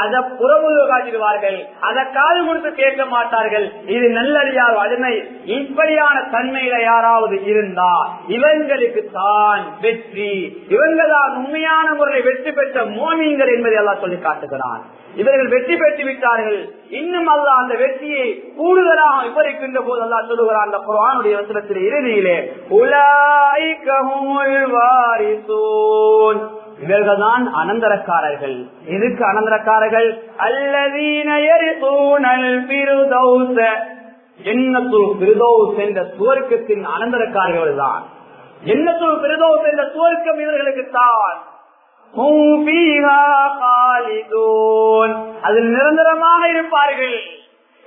அதை புறமுக காட்டிடுவார்கள். அதை காது கொடுத்து கேட்க மாட்டார்கள். இது நல்லடியார் அருமை இப்படியான தன்மையில யாராவது இருந்தா இவங்களுக்கு தான் வெற்றி. இவங்களால் உண்மையான முறையில் வெற்றி பெற்ற மோமியங்கள் என்பதை எல்லாம் சொல்லி காட்டுகிறான். இவர்கள் வெற்றி பெற்று விட்டார்கள். இன்னும் அல்ல அந்த வெற்றியை கூடுதலாக விவரிக்கின்ற போது அல்லா சொல்லுகிறான் அந்த குரானுடைய வசனத்தில் இறுதியிலே உலாய்கமுல் வாரிசூன் இவர்கள் தான் அனந்தரக்காரர்கள். எதுக்கு அனந்தரக்காரர்கள்? அல்லதீன பிரதௌச. பிரதோஸ் என்ற சுவர்க்கத்தின் அனந்தரக்காரர்கள் தான் என்னத்துள் பிரதோஸ் என்ற சுவர்க்கம் இவர்களுக்கு தான் அதில் நிரந்தரமாக இருப்பார்கள்.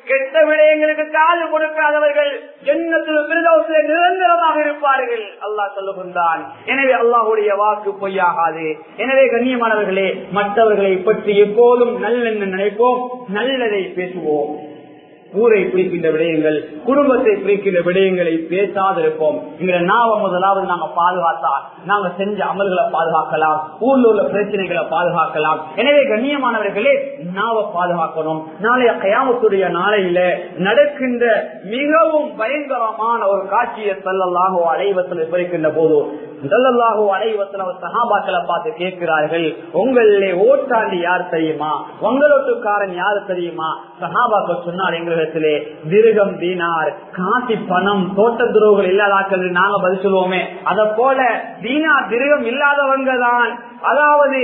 கெட்ட விடயங்களுக்கு காது கொடுக்காதவர்கள் ஜன்னத்தில் நிரந்தரமாக இருப்பார்கள். அல்லாஹ் சொல்லுகின்றான். எனவே அல்லாஹுடைய வாக்கு பொய்யாகாது. எனவே கண்ணியமானவர்களே மற்றவர்களை பற்றி எப்போதும் நல்லெண்ண நினைப்போம் நல்லதை பேசுவோம். ஊரை பிரிக்கின்ற விடயங்கள் குடும்பத்தை பிரிக்கின்ற விடயங்களை பேசாதிருப்போம். எங்களை நாவ முதலாவது நாங்க பாதுகாத்தா நாங்க செஞ்ச அமல்களை பாதுகாக்கலாம் ஊர்ல உள்ள பிரச்சனைகளை பாதுகாக்கலாம். எனவே கண்ணியமானவர்களே நாவ பாதுகாக்கணும். நாளைய கயாமத்துடைய நாளையில நடக்கின்ற மிகவும் பயங்கரமான ஒரு காட்சியை செல்லலாக அலைவத்தில் விவரிக்கின்ற போது முதல்லாகோ அலைவத்தில் அவர் சகாபாக்களை பார்த்து கேட்கிறார்கள் உங்களிலே ஓட்டாண்டி யார் தெரியுமா? உங்களோட்டுக்காரன் யார் தெரியுமா? சகாபாக்கள் சொன்னார் எங்களிடத்திலே திருகம் தீனார் காசி பணம் தோட்ட துறவுகள் இல்லாதாக்கள் நாங்க பதில் சொல்லுவோமே. அதை போல தீனார் திருகம் இல்லாதவங்க தான். அதாவது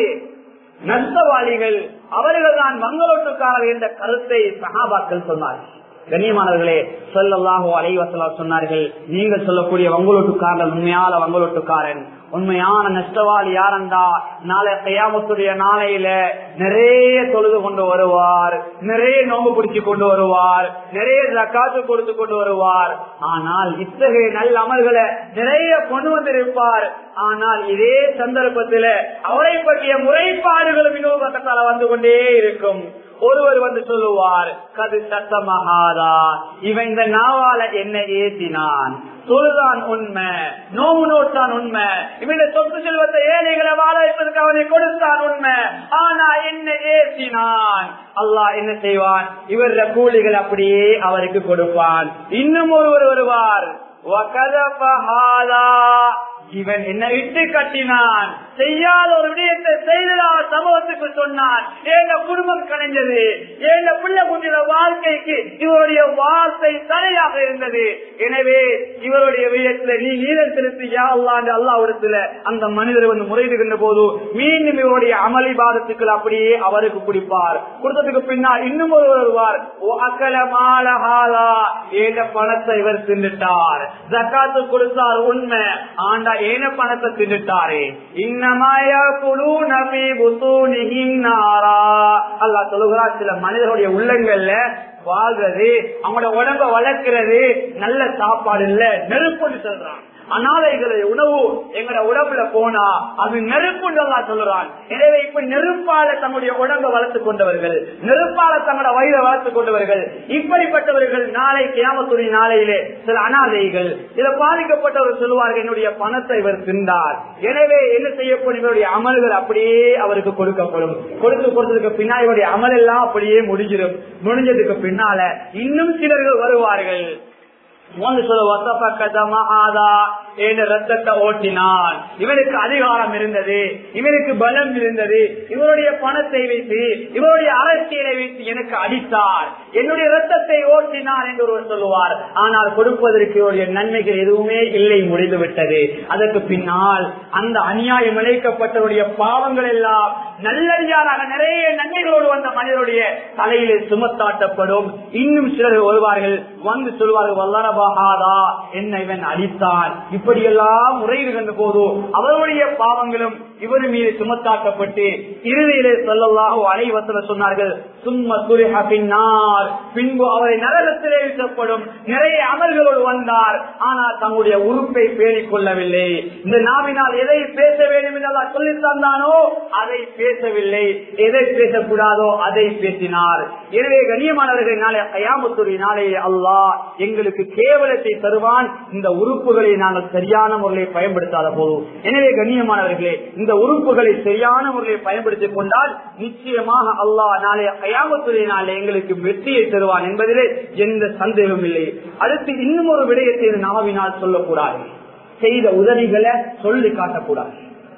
நஷ்டவாளிகள் அவர்கள் தான் மங்களோட்டுக்காரர் என்ற கருத்தை சகாபாக்கள் சொன்னார்கள். கண்ணியமானவர்களே சொல்லல்லாஹோ அலைவசலா சொன்னார்கள் நீங்கள் சொல்லக்கூடிய வங்களோட்டுக்காரன் உண்மையான வங்களோட்டுக்காரன் உண்மையான நஷ்டவாளி யாரண்டா? நாளை கையாமத்துடைய நாளையில நிறைய தொழுது கொண்டு வருவார் நிறைய நோம்பு பிடிச்சு கொண்டு வருவார் நிறைய ஜக்காத்து கொடுத்து கொண்டு வருவார். ஆனால் இத்தகைய நல்ல அமல்களை நிறைய கொண்டு வந்திருப்பார். ஆனால் இதே சந்தர்ப்பத்தில் அவரை பற்றிய முறைப்பாடுகளும் இன்னொரு பக்கத்தால வந்து கொண்டே இருக்கும். ஒருவர் வந்து சொல்லுவார் கது சத்தமகாதா இவன் இந்த நாவால என்ன ஏத்தினான். சொல்லுதான் உண்மை நோவு நோட்டான் உண்மை. இவனுடைய சொத்து செல்வத்தை ஏழைகளை வாழ வைப்பதற்கு அவனை கொடுத்தான் உண்மை. ஆனா என்ன ஏற்றினான் அல்லாஹ் என்ன செய்வான்? இவர்த கூலிகள் அப்படியே அவருக்கு கொடுப்பான். இன்னும் ஒருவர் வருவார். இவன் என்ன இட்டு கட்டினான். செய்யாத ஒரு விடயத்தை செய்ததா சமூகத்துக்கு சொன்னான். எங்க குடும்பம் கலைஞ்சது? ஏன் பிள்ளை குஞ்சின வாழ்க்கைக்கு இவருடைய வார்த்தை தடையாக இருந்தது? எனவே இவருடைய விடயத்துல நீ நீதம் செலுத்தி யாழ்லாண்டு அல்லாவிடத்துல அந்த மனிதர் வந்து முறையிடுகின்ற போது மீண்டும் இவருடைய அமளி பாதத்துக்கள் அப்படியே அவருக்கு குடிப்பார். குடும்பத்துக்கு பின்னால் இன்னும் ஒரு வருவார். அக்கல மாலஹாலா ஏன் பணத்தை இவர் தின்னுட்டார். ஜக்காத்து கொடுத்தார் உண்மை. ஆண்டா ஏன பணத்தை தின்னுட்டாரே இன்னமாயா குழு நபி அல்லா சொல்லுகிறா சில மனிதர்களுடைய உள்ளங்கள்ல வாழ்றது அவங்களோட உடம்ப வளர்க்கிறது நல்ல சாப்பாடு இல்ல நெருப்புன்னு சொல்றான் அனாதைகளை உணவு எங்கட உடம்புல போனா அது நெருப்புண்டல்லா சொல்லுறான். எனவே இப்ப நெருப்பால தங்களுடைய உடம்பை வளர்த்துக் கொண்டவர்கள் நெருப்பால தங்களோட வயிறை வளர்த்துக் கொண்டவர்கள் இப்படிப்பட்டவர்கள் நாளை கியாமத்துடைய நாளையிலே சில அனாதைகள். சில பாதிக்கப்பட்டவர் சொல்லுவார்கள் என்னுடைய பணத்தை இவர் தின்றார். எனவே என்ன செய்யப்படும்? இவருடைய அமல்கள் அப்படியே அவருக்கு கொடுக்கப்படும். கொடுத்து கொடுத்ததுக்கு பின்னால் இவருடைய அமல் எல்லாம் அப்படியே முடிஞ்சிடும். முடிஞ்சதுக்கு பின்னால இன்னும் சிலர்கள் வருவார்கள். مؤلف الوصف كذا معاذا ரத்தத்தை ஓட்டினான். இவனுக்கு அதிகாரம் இருந்தது. இவனுக்கு பலம் இருந்தது. இவருடைய பணத்தை வைத்து இவருடைய அரசியலை வைத்து எனக்கு அடித்தார். என்னுடைய ரத்தத்தை ஓட்டினார் என்று ஒருவர் சொல்லுவார். ஆனால் கொடுப்பதற்கு இவருடைய நன்மைகள் எதுவுமே இல்லை முடிந்து விட்டது அதற்கு பின்னால் அந்த அநியாயம் இழைக்கப்பட்டவருடைய பாவங்கள் எல்லாம் நல்லடியாராக நிறைய நன்மைகளோடு வந்த மனிதனுடைய தலையிலே சுமத்தாட்டப்படும். இன்னும் சிலர் வருவார்கள். வந்து சொல்வார்கள் வல்லரபாகாதா என்ன இவன் அடித்தான். இப்படியெல்லாம் முறையிடுகின்ற போதோ அவருடைய பாவங்களும் இவர் மீது சுமத்தாக்கப்பட்டு இறுதியிலே சொல்லலாக அனைவசல சொன்னார்கள் சும்ம துரிஹ பின்னார் பின்பு அவரை நரகத்திலே வீசப்படும் நிறைய அமல்களோடு வந்தார். ஆனால் தங்களுடைய உறுப்பை பேணிக் கொள்ளவில்லை. இந்த நாவினால் எதை பேச வேண்டும் என்று சொல்லி தந்தானோ அதை பேசவில்லை. எதை பேசக்கூடாதோ அதை பேசினார். எனவே கண்ணியமானவர்கள் நாளை கயாமத்துறை நாளே அல்லாஹ் எங்களுக்கு கேவலத்தை தருவான். இந்த உறுப்புகளை நாங்கள் சரியான முறையை பயன்படுத்தாத போதும். எனவே கண்ணியமானவர்களே இந்த உறுப்புகளை சரியான முறையில் பயன்படுத்திக் கொண்டால் நிச்சயமாக அல்லாஹ் நாளை கயாமத்துறை நாளை எங்களுக்கு வெற்றியை தருவான் என்பதிலே எந்த சந்தேகமும் இல்லை. அடுத்து இன்னும் ஒரு விடயத்தை நாவினால் சொல்லக்கூடாது. செய்த உதவிகளை சொல்லி காட்டக்கூடாது.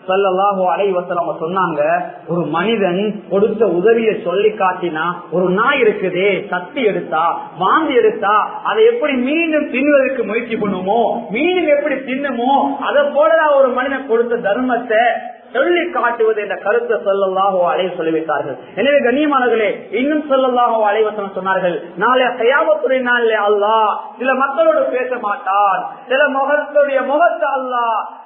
சல்லல்லாஹு அலைவசலம் சொன்னாங்க ஒரு மனிதன் கொடுத்த உதவியை சொல்லி காட்டினா ஒரு நாய் இருக்குதே சத்தி எடுத்தா வாந்தி எடுத்தா அதை எப்படி மீண்டும் தின்வதற்கு முயற்சி பண்ணுமோ மீண்டும் எப்படி தின்னுமோ அதை போலதான் ஒரு மனிதன் கொடுத்த தர்மத்தை சொல்லி காட்டுவது என்ற கருத்தை சொல்லலாகோ அலைய சொல்லிவிட்டார்கள். எனவே கண்ணியமானவர்களே இன்னும் சொல்லலாகோ அலைவசனம் சொன்னார்கள் நாளை கையாமத்துறை நாளில் அல்லா சில மக்களோடு பேச மாட்டான். சில முகத்துடைய முகத்தை அல்லா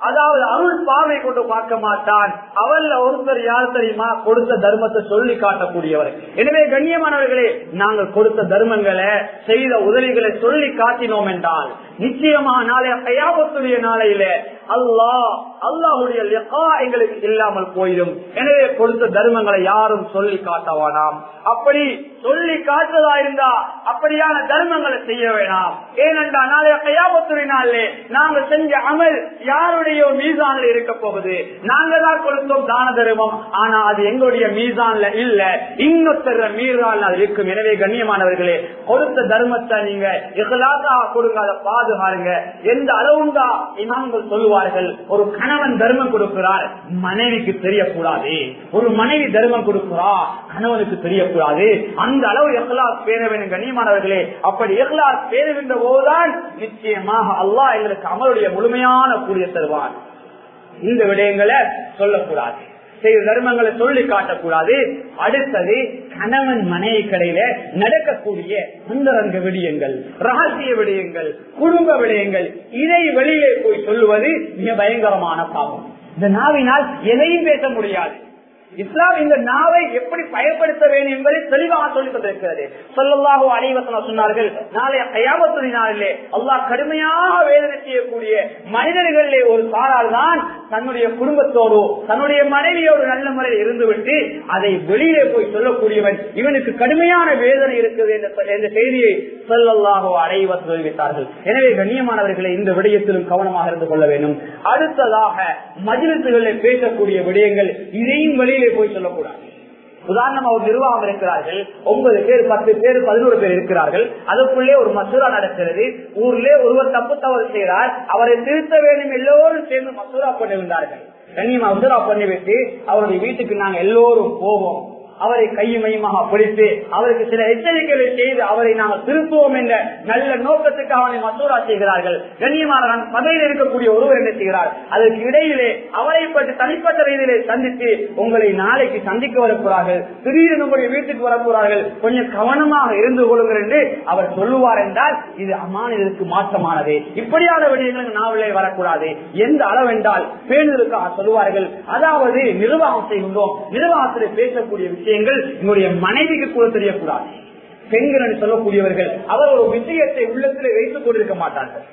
அதாவது அருள் பார்வை கொண்டு பார்க்க மாட்டான். அவல்ல ஒருத்தர் யார் தெரியுமா கொடுத்த தர்மத்தை சொல்லி காட்டக்கூடியவர். எனவே கண்ணியமானவர்களே நாங்கள் கொடுத்த தர்மங்களை செய்த உதவிகளை சொல்லி காட்டினோம் என்றால் நிச்சயமா நாளை கையாபத்துடைய நாளையில அல்லாஹ் அல்லாஹுடைய லெக்கா எங்களுக்கு இல்லாமல் போயிடும். எனவே கொடுத்த தர்மங்களை யாரும் சொல்லி காட்டவானாம். அப்படி சொல்லி காட்டுறதா இருந்தா அப்படியான தர்மங்களை செய்ய வேணாம். ஏனென்றா நாளைய கையாபத்துறை நாளிலே நாங்க செஞ்ச அமல் யாருடைய மீசான்ல இருக்க போகுது. நாங்க தான் கொடுத்தோம் தான தர்மம். ஆனா அது எங்களுடைய மீசான்ல இல்ல. இன்னொத்தர் மீறான் அது இருக்கும். எனவே கண்ணியமானவர்களே கொடுத்த தர்மத்தை நீங்க எகலாதா கொடுங்க. அதை பாதுகாருங்க. எந்த அளவுண்டா இமாம்கள் சொல்லுவார்கள் ஒரு கணவன் தர்மம் கொடுக்கிறார் மனைவிக்கு தெரியக்கூடாது. ஒரு மனைவி தர்மம் கொடுக்கிறா கணவனுக்கு தெரியக்கூடாது. அந்த அளவு எஹ்லாஸ் பேர வேண்டும் கண்ணியமானவர்களே. அப்படி எஹ்லாஸ் பேருகின்ற போதுதான் நிச்சயமாக அல்லாஹ் எங்களுக்கு அமருடைய முழுமையான கூடிய தருவான். இந்த விடயங்களை சொல்லக்கூடாது. செய்த தர்மங்களை சொல்லி காட்டக்கூடாது. அடுத்தது கணவன் மனைவி கடையில நடக்கக்கூடிய சுந்தரங்க விடயங்கள் ரகசிய விடயங்கள் குடும்ப விடயங்கள் இதை வெளியிலே போய் சொல்லுவது மிக பயங்கரமான பாவம். இந்த நாவினால் எதையும் பேச முடியாது. இஸ்லாம் இந்த நாவை எப்படி பயன்படுத்த வேண்டும் என்பதை தெளிவாக சொல்லிக் கொண்டிருக்கிறது சொல்லல்லாஹோ அனைவசன சொன்னார்கள் நாளை கயாமத்துறை நாளிலே அல்லாஹ் கடுமையாக வேதனை செய்யக்கூடிய மனிதர்களிலே ஒரு சாரால் தான் தன்னுடைய குடும்பத்தோடு தன்னுடைய மனைவியோடு நல்ல முறையில் இருந்துவிட்டு அதை வெளியிலே போய் சொல்லக்கூடியவன். இவனுக்கு கடுமையான வேதனை இருக்குது என்ற செய்தியை சொல்லல்லாகோ அடைவ தெரிவித்தார்கள். எனவே கண்ணியமானவர்களை இந்த விடயத்திலும் கவனமாக இருந்து கொள்ள வேண்டும். அடுத்ததாக மஜிலத்துகளில் பேசக்கூடிய விடயங்கள் இதையும் வெளியிலே போய் சொல்லக்கூடாது. உதாரணமா ஒரு நிர்வாகம் இருக்கிறார்கள் ஒன்பது பேர் பத்து பேர் பதினோரு பேர் இருக்கிறார்கள் அதுக்குள்ளே ஒரு மசூரா நடக்கிறது. ஊர்ல ஒருவர் தப்பு தவறு செய்கிறார் அவரை திருத்த வேண்டும் எல்லோரும் சேர்ந்து மசூரா பண்ணுகின்றார்கள் கண்ணியமா மசூரா பண்ணிவிட்டு அவருடைய வீட்டுக்கு நாங்க எல்லோரும் போவோம். அவரை கையுமையுமாக பிடித்து அவருக்கு சில எச்சரிக்கைகளை செய்து அவரை நாங்கள் திருத்துவோம் என்ற நல்ல நோக்கத்துக்காக அவனை மசோரா செய்கிறார்கள். கண்ணியமான பதவியில் இருக்கக்கூடிய ஒருவர் என்ன செய்கிறார்? அதற்கு இடையிலே அவரை பற்றி தனிப்பட்ட ரீதியிலே சந்தித்து உங்களை நாளைக்கு சந்திக்க வரப்போறார்கள் திடீரென உங்களுடைய வீட்டுக்கு வரப்போறார்கள் கொஞ்சம் கவனமாக இருந்து கொள்ளுங்கள் என்று அவர் சொல்லுவார் என்றால் இது அமானிதற்கு மாற்றமானது. இப்படியான விடயங்களுக்கு நாவலே வரக்கூடாது. எந்த அளவென்றால் பேணுதலுக்காக சொல்லுவார்கள். அதாவது நிர்வாகம் செய்கின்றோம். நிர்வாகத்தில் பேசக்கூடிய விஷயம் விஷயங்கள் என்னுடைய மனைவிக்கு கூட தெரியக்கூடாது. பெண்கள் சொல்லக்கூடியவர்கள் அவர் ஒரு விஷயத்தை உள்ளத்தில் வைத்துக் கொண்டிருக்க மாட்டார்கள்.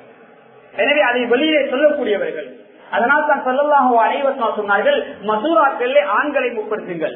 எனவே அதை வெளியே சொல்லக்கூடியவர்கள். அதனால் தான் சொல்லலாக அனைவர் சொன்னார்கள் மசூராக்கள் ஆண்களை முற்படுத்துங்கள்.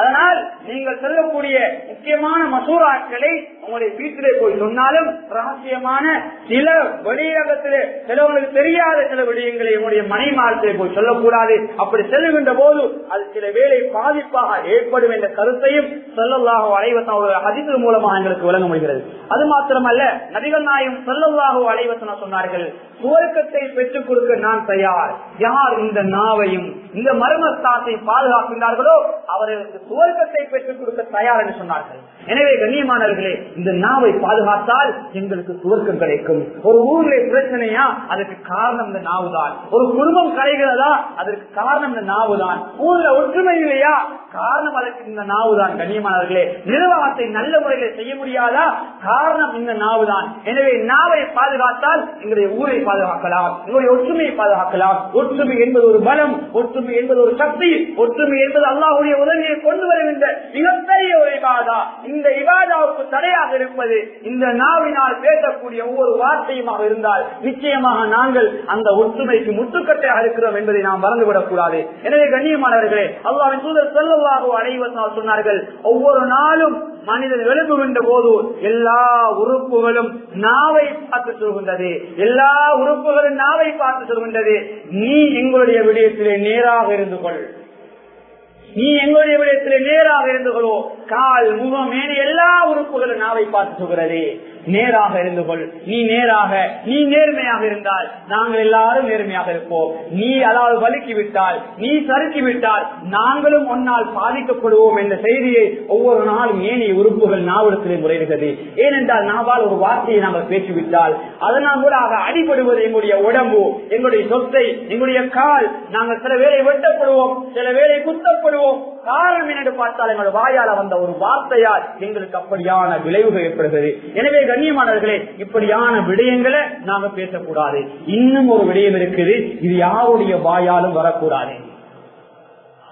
அதனால் நீங்கள் சொல்லக்கூடிய முக்கியமான மசூராக்களை உங்களுடைய வீட்டிலே போய் சொன்னாலும் ரகசியமான சில வெளியகத்திலே சிலவங்களுக்கு தெரியாத சில விடயங்களை உங்களுடைய மனைமாரத்திலே போய் சொல்லக்கூடாது. அப்படி செல்லுகின்ற போது அது சில வேலை பாதிப்பாக ஏற்படும் என்ற கருத்தையும் சொல்லல்லாக அலைவசம் அதிக மூலமாக எங்களுக்கு விளங்க முடிகிறது. அது மாத்திரமல்ல நபிகள் நாயும் சொல்லல்லாக அலைவசன சொன்னார்கள் சுவர்க்கத்தை பெற்றுக் கொடுக்க நான் தயார். யார் இந்த நாவையும் இந்த மர்மஸ்தாத்தை பாதுகாக்கின்றார்களோ அவர்களுக்கு சுவர்க்கத்தை பெற்றுக் கொடுக்க தயார் என்று சொன்னார்கள். எனவே கண்ணியமானவர்களே இந்த நாவை பாதுகாத்தால் எங்களுக்கு சுவர்க்கம் கிடைக்கும். ஒரு ஊரிலே பிரச்சனையா அதற்கு காரணம் இந்த நாவு தான் ஒரு குடும்பம் கரைகிறதா அதற்கு காரணம் இந்த நாவு தான் ஊர்ல ஒற்றுமை இல்லையா காரணம் அதற்கு இந்த நாவு தான் கண்ணியமானவர்களே நிர்வாகத்தை நல்ல முறையில செய்ய முடியாதா காரணம் இந்த நாவு தான் எனவே நாவை பாதுகாத்தால் எங்களுடைய ஊரை பாதுகாக்கலாம் எங்களுடைய ஒற்றுமையை பாதுகாக்கலாம். ஒற்றுமை என்பது ஒரு பலம் ஒற்றுமை என்பது ஒரு சக்தி ஒற்றுமை என்பது அல்லாஹுடைய உதவியை கொண்டு வருகின்ற மிகப்பெரிய ஒரு இபாதா. இந்த இபாதாவுக்கு தடையாக இருப்பது இந்த நாவினால் பேசக்கூடிய ஒவ்வொரு வார்த்தையுமாக இருந்தால் நிச்சயமாக நாங்கள் அந்த ஒற்றுமைக்கு முற்றுக்கட்டையாக இருக்கிறோம் என்பதை நாம் மறந்துவிடக் கூடாது எனவே கண்ணியமானவர்களே அல்லாவின் தூதர் செல்லவாக அனைவரும் சொன்னார்கள் ஒவ்வொரு நாளும் மனிதன் எழுப்புகின்ற போது எல்லா உறுப்புகளும் நாவை பார்த்து சொல்கின்றது. எல்லா உறுப்புகளும் நாவை பார்த்து சொல்கின்றது. நீ எங்களுடைய விடயத்திலே நேராக இருந்து கொள். நீ எங்களுடைய விடயத்தில் நேராக இருந்துகளோ கால் முகம் மேனி எல்லா உறுப்புகளும் நாவை பார்த்து சொல்கிறதே. நேராக இருந்து கொள். நீ நேராக நீ நேர்மையாக இருந்தால் நாங்கள் எல்லாரும் நேர்மையாக இருப்போம். நீ அதாவது வலுக்கி விட்டால் நீ சறுக்கி விட்டால் நாங்களும் ஒன்னால் பாதிக்கப்படுவோம் என்ற செய்தியை ஒவ்வொரு நாளும் ஏனைய உறுப்புகள் நாவலத்திலே முறையிடுகிறது. ஏனென்றால் நாவால் ஒரு வார்த்தையை நாங்கள் பேசிவிட்டால் அதனால் கூட அடிபடுவது எங்களுடைய உடம்பு எங்களுடைய சொத்தை எங்களுடைய கால். நாங்கள் சில வேலை வெட்டப்படுவோம் சில வேலை குத்தப்படுவோம். காரணம் என்னென்று பார்த்தால் எங்களுடைய வாயால வந்த ஒரு வார்த்தையால் எங்களுக்கு அப்படியான விளைவுகள் ஏற்படுகிறது. எனவே கண்ணியமானவர்களே இப்படியான விடயங்களை நாங்க பேசக்கூடாது. இன்னும் ஒரு விடயம் இருக்குது இது யாருடைய வாயாலும் வரக்கூடாது.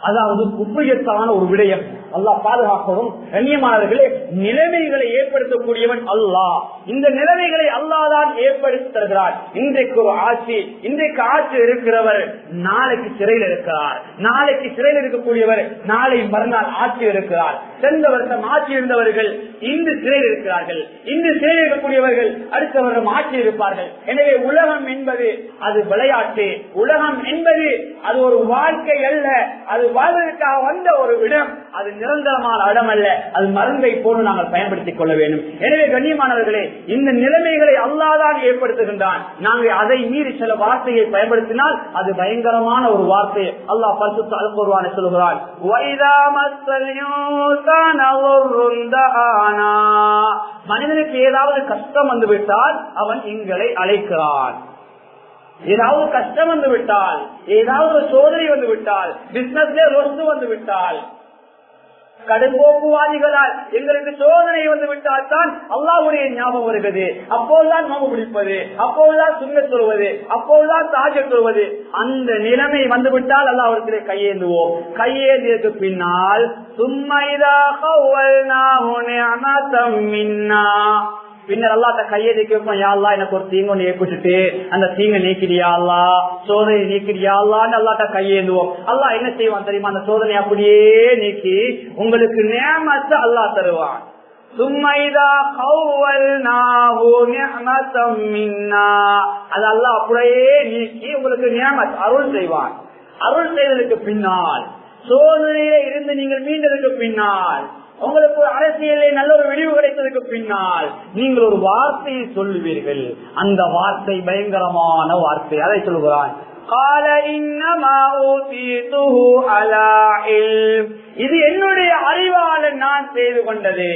அதாவது குப்பையத்தான ஒரு விடயம். அல்லாஹ் பாதுகாக்கவும் கண்ணியமானவர்களே நிலைமைகளை ஏற்படுத்தக்கூடியவன் அல்லாஹ். இந்த நிலைமைகளை அல்லாதான் ஏற்படுத்துகிறார் இன்றைக்கு ஒரு ஆட்சி இன்றைக்கு ஆட்சி இருக்கிறவர் நாளைக்கு சிறையில் இருக்கிறார். நாளைக்கு சிறையில் இருக்கக்கூடியவர் நாளை மறுநாள் ஆட்சி இருக்கிறார். சென்ற வருஷம் ஆட்சி இருந்தவர்கள் இன்று சிறையில் இருக்கிறார்கள். இன்று சிறையில் இருக்கக்கூடியவர்கள் அடுத்த வருடம் ஆட்சி இருப்பார்கள். எனவே உலகம் என்பது அது விளையாட்டு. உலகம் என்பது அது ஒரு வாழ்க்கை அல்ல அது வாழ்வதற்காக வந்த ஒரு இடம் அது நிரந்தரமான இடம் அல்ல அது மருந்தை போல நாங்கள் பயன்படுத்திக் கொள்ள வேண்டும். எனவே கண்ணியமானவர்களே இந்த நிலைமைகளை அல்லாதான் ஏற்படுத்துகின்றான். நாங்கள் அதை மீறி சில வார்த்தையை பயன்படுத்தினால் அது பயங்கரமான ஒரு வார்த்தை. அல்லாஹ் பரிசுத்த அல்பொருவான சொல்கிறான் மனிதனுக்கு ஏதாவது கஷ்டம் வந்துவிட்டால் அவன் எங்களை அழைக்கிறான். ஏதாவது கஷ்டம் வந்து விட்டால் ஏதாவது ஒரு சோதனை வந்து விட்டால் பிசினஸ்ல ரொஸ்து வந்து விட்டால் கடும்போக்குவாதிகளால் எங்களுக்கு சோதனை வந்து விட்டால் தான் அல்லாவுடைய ஞாபகம் வருகிறது. அப்போதுதான் நோம்பு பிடிப்பது அப்போதுதான் சுண்ண சொல்வது அப்போதுதான் தாஜ சொல்வது. அந்த நிலைமை வந்து விட்டால் அல்லாவிடத்திலே கையேந்துவோம். கையேந்தியதுக்கு பின்னால் சும்மைதாக பின்னர் அல்லாட்ட கையெழுதி கேட்போம் யாழ்லா எனக்கு ஒரு தீங்கு ஒன்று ஏற்பட்டுட்டு அந்த தீங்கு நீக்கிறியா அல்லா சோதனை நீக்கிறியா அல்லான்னு அல்லாட்ட கையேந்துவோம். அல்லா என்ன செய்வான் தெரியுமா? அந்த சோதனை அப்படியே நீக்கி உங்களுக்கு நேமத்தை அல்லா தருவான். அது அல்லா அப்படியே நீக்கி உங்களுக்கு நியமத் அருள் செய்வான். அருள் செய்ததுக்கு பின்னால் சோதனையில இருந்து நீங்கள் மீண்டதுக்கு பின்னால் உங்களுக்கு ஒரு அரசியலில் நல்ல ஒரு விழிவு கிடைத்ததுக்கு பின்னால் நீங்கள் ஒரு வார்த்தையை சொல்லுவீர்கள் அந்த வார்த்தை பயங்கரமான வார்த்தை. அதை சொல்லுகிறான் இது என்னுடைய அறிவால நான் செய்து கொண்டது.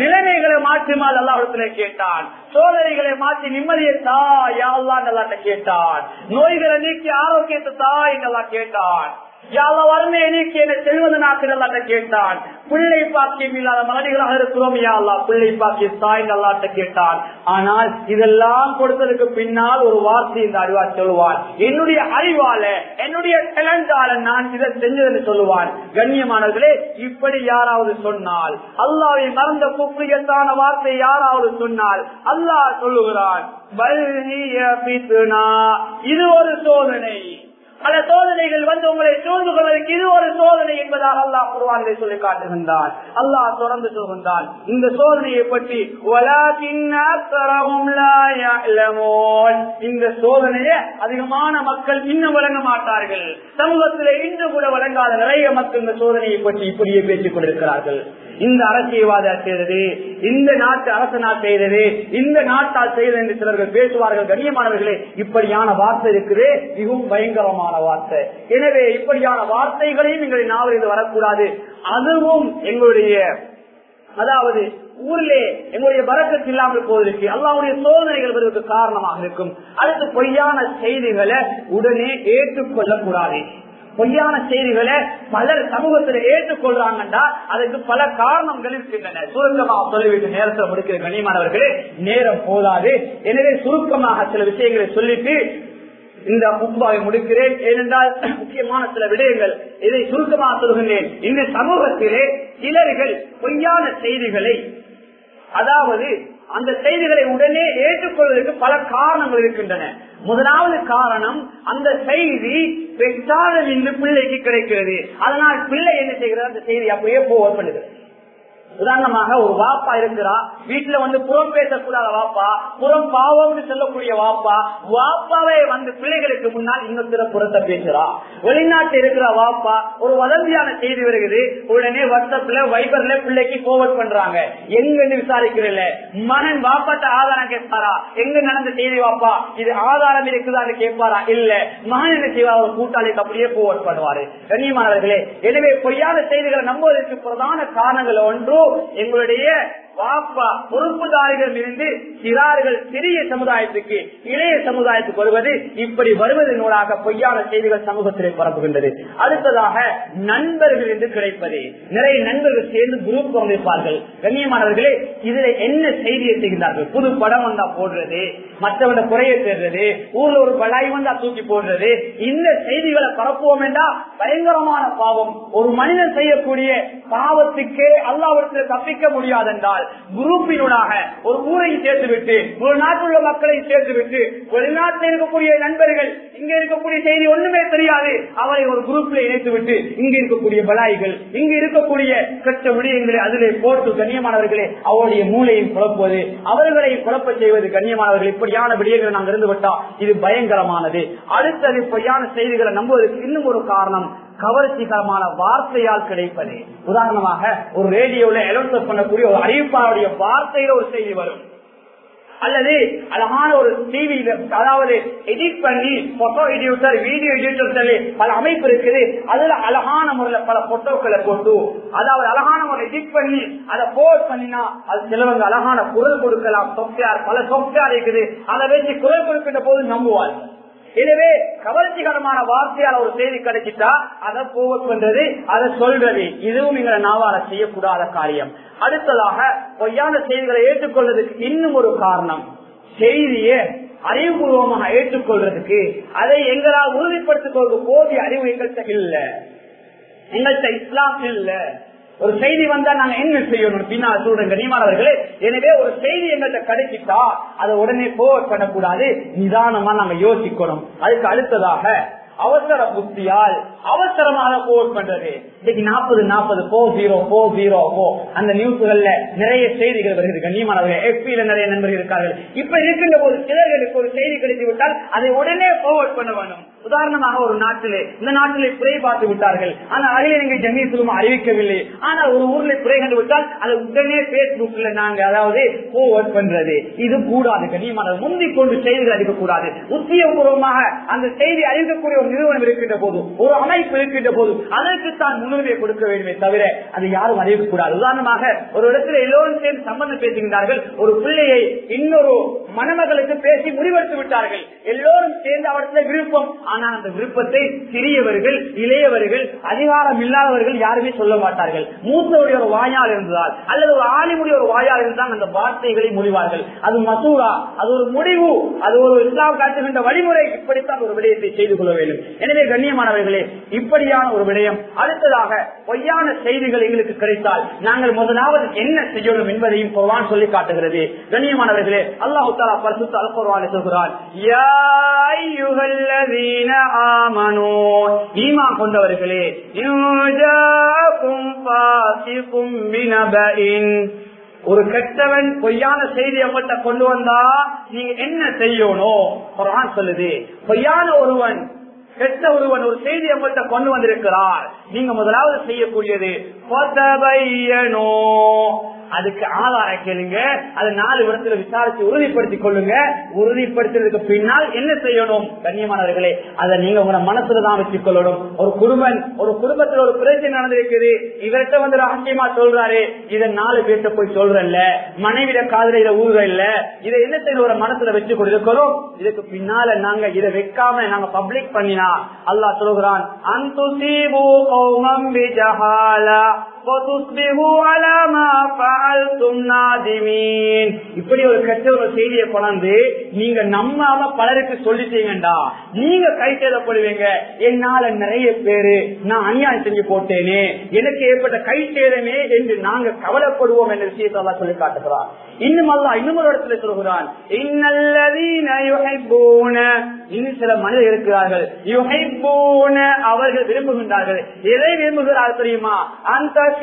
நிலைமைகளை மாற்றுமால் அல்லாஹத்துல கேட்டான். சோதனைகளை மாற்றி நிம்மதியை தா யாழ்லான் அல்லாட்ட கேட்டான். நோய்களை நீக்கி ஆரோக்கியத்தை தா என்றெல்லாம் கேட்டான். யாழ வறுமையை நீக்கி என செல்வது நாக்கு கேட்டான் பிள்ளை பாக்கியம் இல்லாத மகடிகளாக இருக்கிறோம் யாழ்லா பிள்ளை பாக்கிய தாய் நல்லாட்ட கேட்டான் ஆனால் இதெல்லாம் கொடுத்ததுக்கு பின்னால் ஒரு வார்த்தை இந்த அறிவா சொல்லுவான் என்னுடைய அறிவால என்னுடைய டேலண்டால நான் இதை செஞ்சதுன்னு சொல்லுவான் கண்ணியமானவர்களே இப்படி யாராவது சொன்னால் அல்லாவை மறந்த குப்பியத்தான வார்த்தை யாராவது சொன்னால் அல்லாஹ் சொல்லுகிறான் இது ஒரு சோதனை பல சோதனைகள் வந்து உங்களை சூழ்ந்து கொள்வதற்கு இது ஒரு சோதனை என்பதாக அல்லாஹ் குருவானிலே சொல்லி காட்டுகின்றான். அல்லாஹ் தொடர்ந்து சொல்கின்றான். இந்த சோதனையை பற்றி இந்த சோதனையை அதிகமான மக்கள் இன்னும் வழங்க மாட்டார்கள். சமூகத்திலே இன்று கூட வழங்காத நிறைய மக்கள் இந்த சோதனையை பற்றி இப்படியே பேசிக் கொண்டிருக்கிறார்கள். இந்த அரசியல்வாதியால் செய்தது இந்த நாட்டு அரசனால் செய்தது இந்த நாட்டால் செய்தது என்று சிலர்கள் பேசுவார்கள். கண்ணியமானவர்களே இப்படியான வார்த்தை இருக்குது. மிகவும் பயங்கரமான வார்த்தை. எனவே இப்படியான வார்த்தைகளையும் எங்களுடைய நாவலில் வரக்கூடாது. அதுவும் எங்களுடைய அதாவது ஊரிலே எங்களுடைய வரக்கத்து இல்லாமல் போவதற்கு அல்லாவுடைய சோதனைகள் வருவதற்கு காரணமாக இருக்கும். அடுத்து பொய்யான செய்திகளை உடனே ஏற்றுக்கொள்ளக்கூடாது. பொய்யான செய்திகளை பலர் சமூகத்தில் ஏற்றுக்கொள்றாங்கன்றா அதுக்கு பல காரணங்கள் இருக்கின்றன. சுருக்கமாக சொல்லிவிட்டு நேரத்தில் முடிக்கிற கனிமானவர்களே நேரம் போதாது. எனவே சுருக்கமாக சில விஷயங்களை சொல்லிட்டு இந்த முப்பாவை முடிக்கிறேன். ஏனென்றால் முக்கியமான சில விடயங்கள் இதை சுருக்கமாக சொல்கின்றேன். இந்த சமூகத்திலே சிலர்கள் பொய்யான செய்திகளை அதாவது அந்த செய்திகளை உடனே ஏற்றுக்கொள்வதற்கு பல காரணங்கள் இருக்கின்றன. முதலாவது காரணம் அந்த செய்தி பெற்றாரில் இருந்து பிள்ளைக்கு கிடைக்கிறது. அதனால் பிள்ளை என்ன செய்கிறது? அந்த செய்தி அப்படியே போக பண்ணுகிறது. உதாரணமாக ஒரு வாப்பா இருக்கிறா வீட்டுல வந்து புறம் பேசக்கூடாத வாப்பா புறம் பாவம்னு சொல்லக்கூடிய வாப்பா வாப்பாவே வந்து பிள்ளைகளுக்கு முன்னால் இன்னொருத்தர புறத்தை பேசுறா. வெளிநாட்டு இருக்கிற வாப்பா ஒரு வதந்தியான செய்தி வருகிறது உடனே வாட்ஸ்அப்ல வைபர்ல பிள்ளைக்கு போவர்ட் பண்றாங்க. எங்கன்னு விசாரிக்கிறீங்க மகன் வாப்பாட்ட ஆதாரம் கேட்பாரா? எங்க நடந்த செய்தி வாப்பா? இது ஆதாரம் இருக்குதான்னு கேட்பாரா? இல்ல. மகன் என்ன செய்வா? ஒரு கூட்டாளிக்கு அப்படியே போவர்ட் பண்ணுவாரு. கண்ணியமானவர்களே எனவே பொய்யான செய்திகளை நம்புவதற்கு பிரதான காரணங்கள் ஒன்று எங்களுடைய பாப்பா பொறுப்புதாரிகள் இருந்து சிறார்கள் சிறிய சமுதாயத்துக்கு இளைய சமுதாயத்துக்கு வருவது இப்படி வருவதனூடாக பொய்யான செய்திகள் சமூகத்திலே பரப்புகின்றது. அடுத்ததாக நண்பர்கள் என்று கிடைப்பது. நிறைய நண்பர்கள் சேர்ந்து குரூப் கொண்டிருப்பார்கள் கண்ணியமானவர்களே இதுல என்ன செய்தியை செய்கிறார்கள் புது படம் வந்தா போடுறது மற்றவன குறைய தேடுறது ஊர்ல ஒரு பலாய் வந்தா தூக்கி போடுறது இந்த செய்திகளை பரப்புவோம் என்றா பயங்கரமான பாவம். ஒரு மனிதன் செய்யக்கூடிய பாவத்துக்கே அல்லாவிடத்தில் தப்பிக்க முடியாதென்றால் குரூப்பினூடாக ஒரு ஊரை சேர்த்து விட்டு ஒரு நாட்டில் உள்ள மக்களை சேர்த்து விட்டு வெளிநாட்டில் இருக்கக்கூடிய நண்பர்கள் இங்க இருக்கக்கூடிய செய்தி ஒண்ணுமே தெரியாது. அவரை ஒரு குரூப்ல இணைத்து விட்டு இங்க இருக்கக்கூடிய பலாய்கள் இங்க இருக்கக்கூடிய கற்ற விடயங்களை அதிலே போட்டு கண்ணியமானவர்களே அவருடைய மூளையை குழப்புவது அவர்களை குழப்ப செய்வது கண்ணியமானவர்கள். இப்படியான விடயங்களை நாங்கள் இருந்து விட்டா இது பயங்கரமானது. அடுத்தது பொய்யான செய்திகளை நம்புவதற்கு இன்னும் ஒரு காரணம் கவர்ச்சிகரமான வார்த்தையால் கிடைப்பது. உதாரணமாக ஒரு ரேடியோல எலோன்ஸ் பண்ணக்கூடிய ஒரு அறிவிப்பாருடைய வார்த்தையில ஒரு செய்தி வரும். அல்லது அழகான ஒரு டிவியில அதாவது எடிட் பண்ணி போட்டோ எடிட்டர் வீடியோ எடிட்டர் சொல்லி பல அமைப்பு இருக்குது. அதுல அழகான முறையில பல போட்டோக்களை கொண்டு அதாவது அழகான முறை எடிட் பண்ணி அதை போஸ்ட் பண்ணினா அது சிலவங்க அழகான குரல் கொடுக்கலாம் சொப்டார் பல சொப்டார் இருக்குது. அதை வச்சு குரல் கொடுக்கின்ற போது நம்புவார்கள். எனவே கவர்ச்சிகரமான வார்த்தையால் ஒரு செய்தி கிடைச்சிட்டா அதை போவட் பண்றது அதை சொல்றது. இதுவும் எங்களை நாவால செய்யக்கூடாத காரியம். அடுத்ததாக பொய்யான செய்திகளை ஏற்றுக்கொள்வதற்கு இன்னும் ஒரு காரணம். செய்தியை அறிவுபூர்வமாக ஏற்றுக்கொள்றதுக்கு அதை எங்களால் உறுதிப்படுத்திக் கொள்வது போதிய அறிவு எங்கள்கிட்ட இல்ல. எங்கள்கிட்ட இஸ்லாம் இல்லை. ஒரு செய்தி வந்தா நாங்க என்ன செய்யணும்? பின்னால் சொல்றேன் கனிமானவர்களே எனவே ஒரு செய்தி எங்கள்கிட்ட கிடைச்சிட்டா அதை உடனே கோவப்படக்கூடாது நிதானமா நாங்க யோசிக்கணும். அதுக்கு அடுத்ததாக அவசர புத்தியால் அவசரமாக கோட் பண்றது. இன்னைக்கு நாற்பது நாற்பது போ ஜீரோ போ ஜீரோ போ அந்த நியூஸ்கள்ல நிறைய செய்திகள் வருகிறது. கண்ணியமானவர்கள் எஃபில நிறைய நண்பர்கள் இருக்கார்கள். இப்ப இருக்கின்ற ஒரு சிலர்களுக்கு ஒரு செய்தி கிடைத்து விட்டால் அதை உடனே போவர்ட் பண்ண வேண்டும். உதாரணமாக ஒரு நாட்டிலே இந்த நாட்டிலே குறை பார்த்து விட்டார்கள். ஆனால் அதையே எங்கள் ஜமீசுலும் அறிவிக்கவில்லை. ஆனால் ஒரு ஊர்ல குறை கண்டு விட்டால் அதை உடனே பேஸ்புக்ல நாங்க அதாவது போவர்ட் பண்றது. இது கூடாது கண்ணியமானது முந்திக் கொண்டு செய்திகள் அறிவிக்கக்கூடாது உத்தியபூர்வமாக அந்த செய்தி அறிவிக்கக்கூடிய ஒரு நிறுவனம் இருக்கின்ற போது ஒரு அமைப்பு இருக்கின்ற போது அதற்கு தான் முன்னுரிமை கொடுக்க வேண்டுமே தவிர அதை யாரும் அறிவிக்கக்கூடாது. உதாரணமாக ஒரு இடத்துல எல்லோரும் சேர்ந்து சம்பந்தம் பேசுகின்றார்கள் ஒரு பிள்ளையை இன்னொரு மணமகளுக்கு பேசி முடிவெடுத்து விட்டார்கள். எல்லோரும் சேர்ந்து அவர்களை விருப்பம். ஆனால் அந்த விருப்பத்தை சிறியவர்கள் இளையவர்கள் அதிகாரம் இல்லாதவர்கள் யாருமே சொல்ல மாட்டார்கள். மூத்தவுடைய ஒரு வாயால் இருந்ததால் அல்லது ஒரு ஆலிமுடைய ஒரு வாயால் இருந்தால் அந்த வார்த்தைகளை முடிவார்கள் அது மசூரா அது ஒரு முடிவு அது ஒரு இஸ்லாம் காட்டுகின்ற வழிமுறை. இப்படித்தான் ஒரு விடயத்தை செய்து கொள்ள வேண்டும். எனவே கண்ணியமானவர்களே இப்படியான ஒரு விடயம். அடுத்ததாக பொய்யான செய்திகள் எங்களுக்கு கிடைத்தால் நாங்கள் முதலாவது என்ன செய்யணும் என்பதையும் குர்ஆன் சொல்லி காட்டுகிறது. கண்ணியமானவர்களே அல்லாஹு தாலா பரிசுத்த அல் சொல்கிறான் கொண்டவர்களே ஒரு கெட்டவன் பொய்யான செய்தி அவங்கள்ட்ட கொண்டு வந்தா நீங்க என்ன செய்யணும்? குர்ஆன் சொல்லுது பொய்யான ஒருவன் கெட்ட ஒருவன் ஒரு செய்தி உங்கள்கிட்ட கொண்டு வந்திருக்கிறார். நீங்க முதலாவது செய்யக்கூடியது அதுக்கு ஆதாரம் கேளுங்க. அது நாலு விடத்துல விசாரிச்சு உறுதிப்படுத்திக் கொள்ளுங்க. உறுதிப்படுத்துறதுக்கு பின்னால் என்ன செய்யணும்? கண்ணியமானவர்களே அதை நீங்க உங்க மனசுல தான் வச்சுக் கொள்ளணும். ஒரு குடும்பம் ஒரு குடும்பத்துல ஒரு பிரச்சனை நடந்திருக்குது. இவர்கிட்ட வந்து ரகசியமா சொல்றாரு. இதை நாலு பேர்த்த போய் சொல்றல்ல மனைவிட காதல இதை ஊற இல்ல இதை என்ன செய்யணும்? ஒரு மனசுல வச்சு கொடுக்கிறோம் இதுக்கு பின்னால நாங்க இதை வைக்காம நாங்க பப்ளிக் பண்ணினா அல்லாஹ் சொல்கிறான் அந்த இப்படி ஒரு கெட்ட ஒரு செய்தியை கொண்டு நீங்க நம்மாம பலருக்கு சொல்லிட்டீங்கடா நீங்க கைத்தேதப்படுவீங்க என்னால நிறைய பேரு நான் அநியாயம் செஞ்சு போட்டேனே. எனக்கு ஏற்பட்ட கை கைத்தேதமே என்று நாங்க கவலைப்படுவோம் என்ற விஷயத்தை சொல்லி காட்டுகிறார் இன்னும் அல்ல இன்னும் ஒரு இடத்துல சொல்கிறான். இன்னும் சில மனிதர் இருக்கிறார்கள். அவர்கள் விரும்புகின்றார்கள். எதை விரும்புகிறார்கள் தெரியுமா? அந்த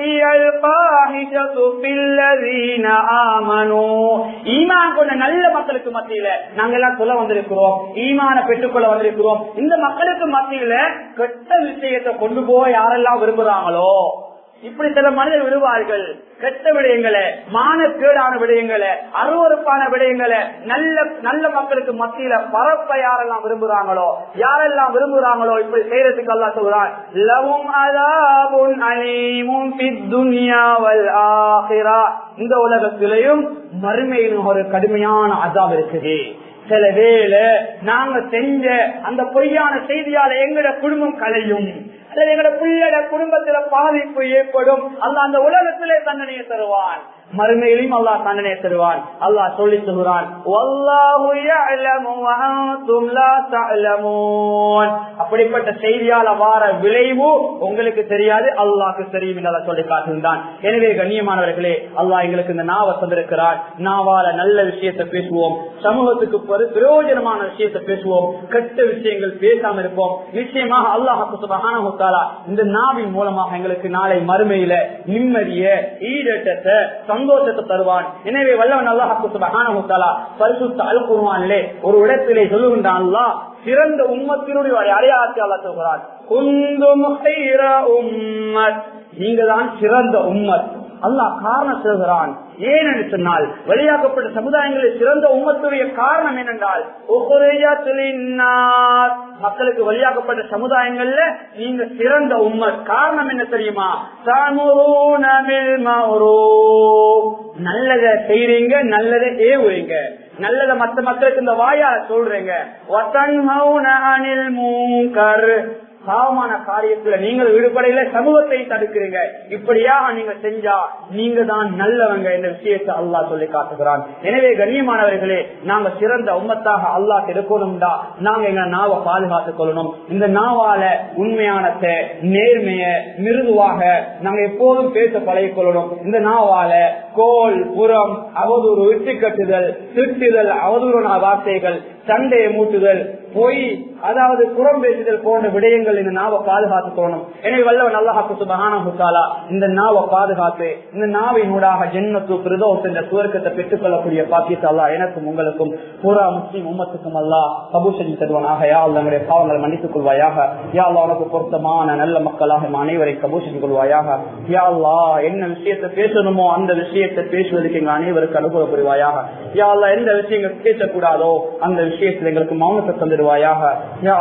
ஈமான் கொண்ட நல்ல மக்களுக்கு மத்தியில நாங்கெல்லாம் சொல்ல வந்திருக்கிறோம். ஈமான பெற்றுக்கொள்ள வந்திருக்கிறோம். இந்த மக்களுக்கு மத்தியில கெட்ட விஷயத்தை கொண்டு போய் யாரெல்லாம் விரும்புறாங்களோ இப்படி சில மனிதர் விடுவார்கள் கெட்ட விடயங்களை மானக்கேடான விடயங்களை அருவறுப்பான விடயங்களை நல்ல நல்ல மக்களுக்கு மத்தியில பரப்ப யாரெல்லாம் விரும்புறாங்களோ யாரெல்லாம் விரும்புறாங்களோ இப்படி செய்யறதுக்கு அல்லா சொல்றான். லவும் அதாபுன் அலீமும் பித்துன்யாவல் ஆஹிரா இந்த உலகத்திலையும் மறுமையிலும் ஒரு கடுமையான அதாப் இருக்குது. சில வேலை நாங்க செஞ்ச அந்த பொய்யான செய்தியால எங்கட குடும்பம் கலையும் எங்களோட பிள்ளைட குடும்பத்துல பாதிப்பு ஏற்படும். அல்ல அந்த உலகத்திலே தண்டனையை தருவான். மறுமையிலும் அல்லாஹ் தண்டனை தருவான். அல்லாஹ் சொல்லி சொல்கிறான் அப்படிப்பட்ட செய்தியால வார விளைவு உங்களுக்கு தெரியாது அல்லாஹ்க்கு தெரியும் என்று சொல்லி காட்டுகின்றான். எனவே கண்ணியமானவர்களே அல்லாஹ் எங்களுக்கு இந்த நாவ தந்திருக்கிறார். நாவால நல்ல விஷயத்தை பேசுவோம் சமூகத்துக்கு பிரயோஜனமான விஷயத்தை பேசுவோம் கெட்ட விஷயங்கள் பேசாம இருப்போம். நிச்சயமாக அல்லாஹாக்கு இந்த நாவின் மூலமாக எங்களுக்கு நாளை மறுமையில நிம்மதிய ஈரட்டத்தை சந்தோஷத்தை தருவான். எனவே வல்லவன் அல்லாஹாக்கு சுபகானா பரிசுத்த அல்குருவானிலே ஒரு இடத்திலே சொல்லுகின்றான் சிறந்த உம்மத்தினுடைய அடையாளத்தை அல்ல சொல்கிறான். நீங்க தான் சிறந்த உம்மத். அல்லாஹ் காரணம் சொல்கிறான் ஏனென்று சொன்னால் வெளியாக்கப்பட்ட சமுதாயங்களில் சிறந்த உம்மத்துடைய காரணம் என்னென்றால் மக்களுக்கு வெளியாக்கப்பட்ட சமுதாயங்கள்ல நீங்க சிறந்த உம்மத். காரணம் என்ன தெரியுமா? நல்லதை செய்றீங்க நல்லதை ஏவுறீங்க. நல்லத மத்த மக்களுக்கு இந்த வாயால சொல்றீங்க. பாவமான காரியத்துல நீங்கள் விடுபடையில சமூகத்தை தடுக்கிறீங்க. இப்படியாக நீங்க செஞ்சா நீங்க தான் நல்லவங்க என்ற விஷயத்தை அல்லாஹ் சொல்லி காட்டுகிறான். எனவே கண்ணியமானவர்களே நாங்க சிறந்த உம்மத்தாக அல்லாஹ் எடுக்கணும்டா நாங்க எங்க நாவை பாதுகாத்துக் கொள்ளணும். இந்த நாவால உண்மையானத்தை நேர்மைய மிருதுவாக நாங்க எப்போதும் பேச பழகிக் கொள்ளணும். இந்த நாவால கோல் புறம் அவதூறு வெற்றி கட்டுதல் திட்டுதல் அவதூறான வார்த்தைகள் சண்டையை மூட்டுதல் பொய் அதாவது புறம் பேசுதல் போன்ற விடயங்கள் இந்த நாவை பாதுகாத்து தோணும் எனவே வல்லவன் அல்லாஹாக்கு சுபகானா இந்த நாவை பாதுகாத்து இந்த நாவினூடாக ஜென்மத்து பிரதோஸ் என்ற சுவர்க்கத்தை பெற்றுக் கொள்ளக்கூடிய பாக்கியத்தை அல்லா எனக்கும் உங்களுக்கும் பூரா முஸ்லீம் உம்மத்துக்கும் அல்லா கபூஷன் தருவனாக. யா அல்ல நம்முடைய பாவங்களை மன்னித்துக் கொள்வாயாக. யா அல்லா உனக்கு பொருத்தமான நல்ல மக்களாக அனைவரை கபூஷன் கொள்வாயாக யா அல்லா என்ன விஷயத்தை பேசணுமோ அந்த விஷயத்தை பேசுவதற்கு எங்க அனைவருக்கு அனுகூல புரிவாயாக. யா அல்லா எந்த விஷயங்கள் பேசக்கூடாதோ அந்த விஷயத்தில் எங்களுக்கு மௌனத்தை தந்துடுவாயாக.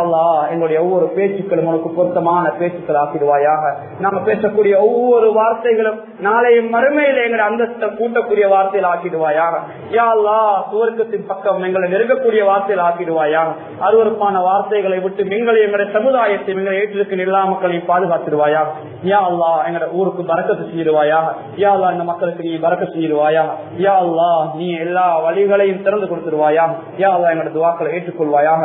அல்லா எங்களுடைய ஒவ்வொரு பேச்சுக்களும் உனக்கு பொருத்தமான பேச்சுக்கள் ஆக்கிடுவாயாக. நாம பேசக்கூடிய ஒவ்வொரு வார்த்தைகளும் நாளைய மறுமையில் எங்களுடைய அந்தஸ்தை கூட்டக்கூடிய வார்த்தையில் ஆக்கிடுவாயாக. யா அல்லா சுவர்க்கத்தின் பக்கம் எங்களை நெருங்கக்கூடிய வார்த்தையில் ஆக்கிடுவாயாக. அருவறுப்பான வார்த்தைகளை விட்டு எங்களை எங்களுடைய சமுதாயத்தை எங்களை ஏற்றிருக்கு எல்லா மக்களையும் பாதுகாத்துடுவாயா யா அல்லா எங்களோட ஊருக்கு பறக்கத்து செய்திருவாயாக யா அல்லா இந்த மக்களுக்கு நீ பறக்க செய்திருவாயாக யா அல்லா நீ எல்லா வழிகளையும் திறந்து கொடுத்துருவாயா யா அல்லா எங்களோட துவாக்களை ஏற்றுக்கொள்வாயாக.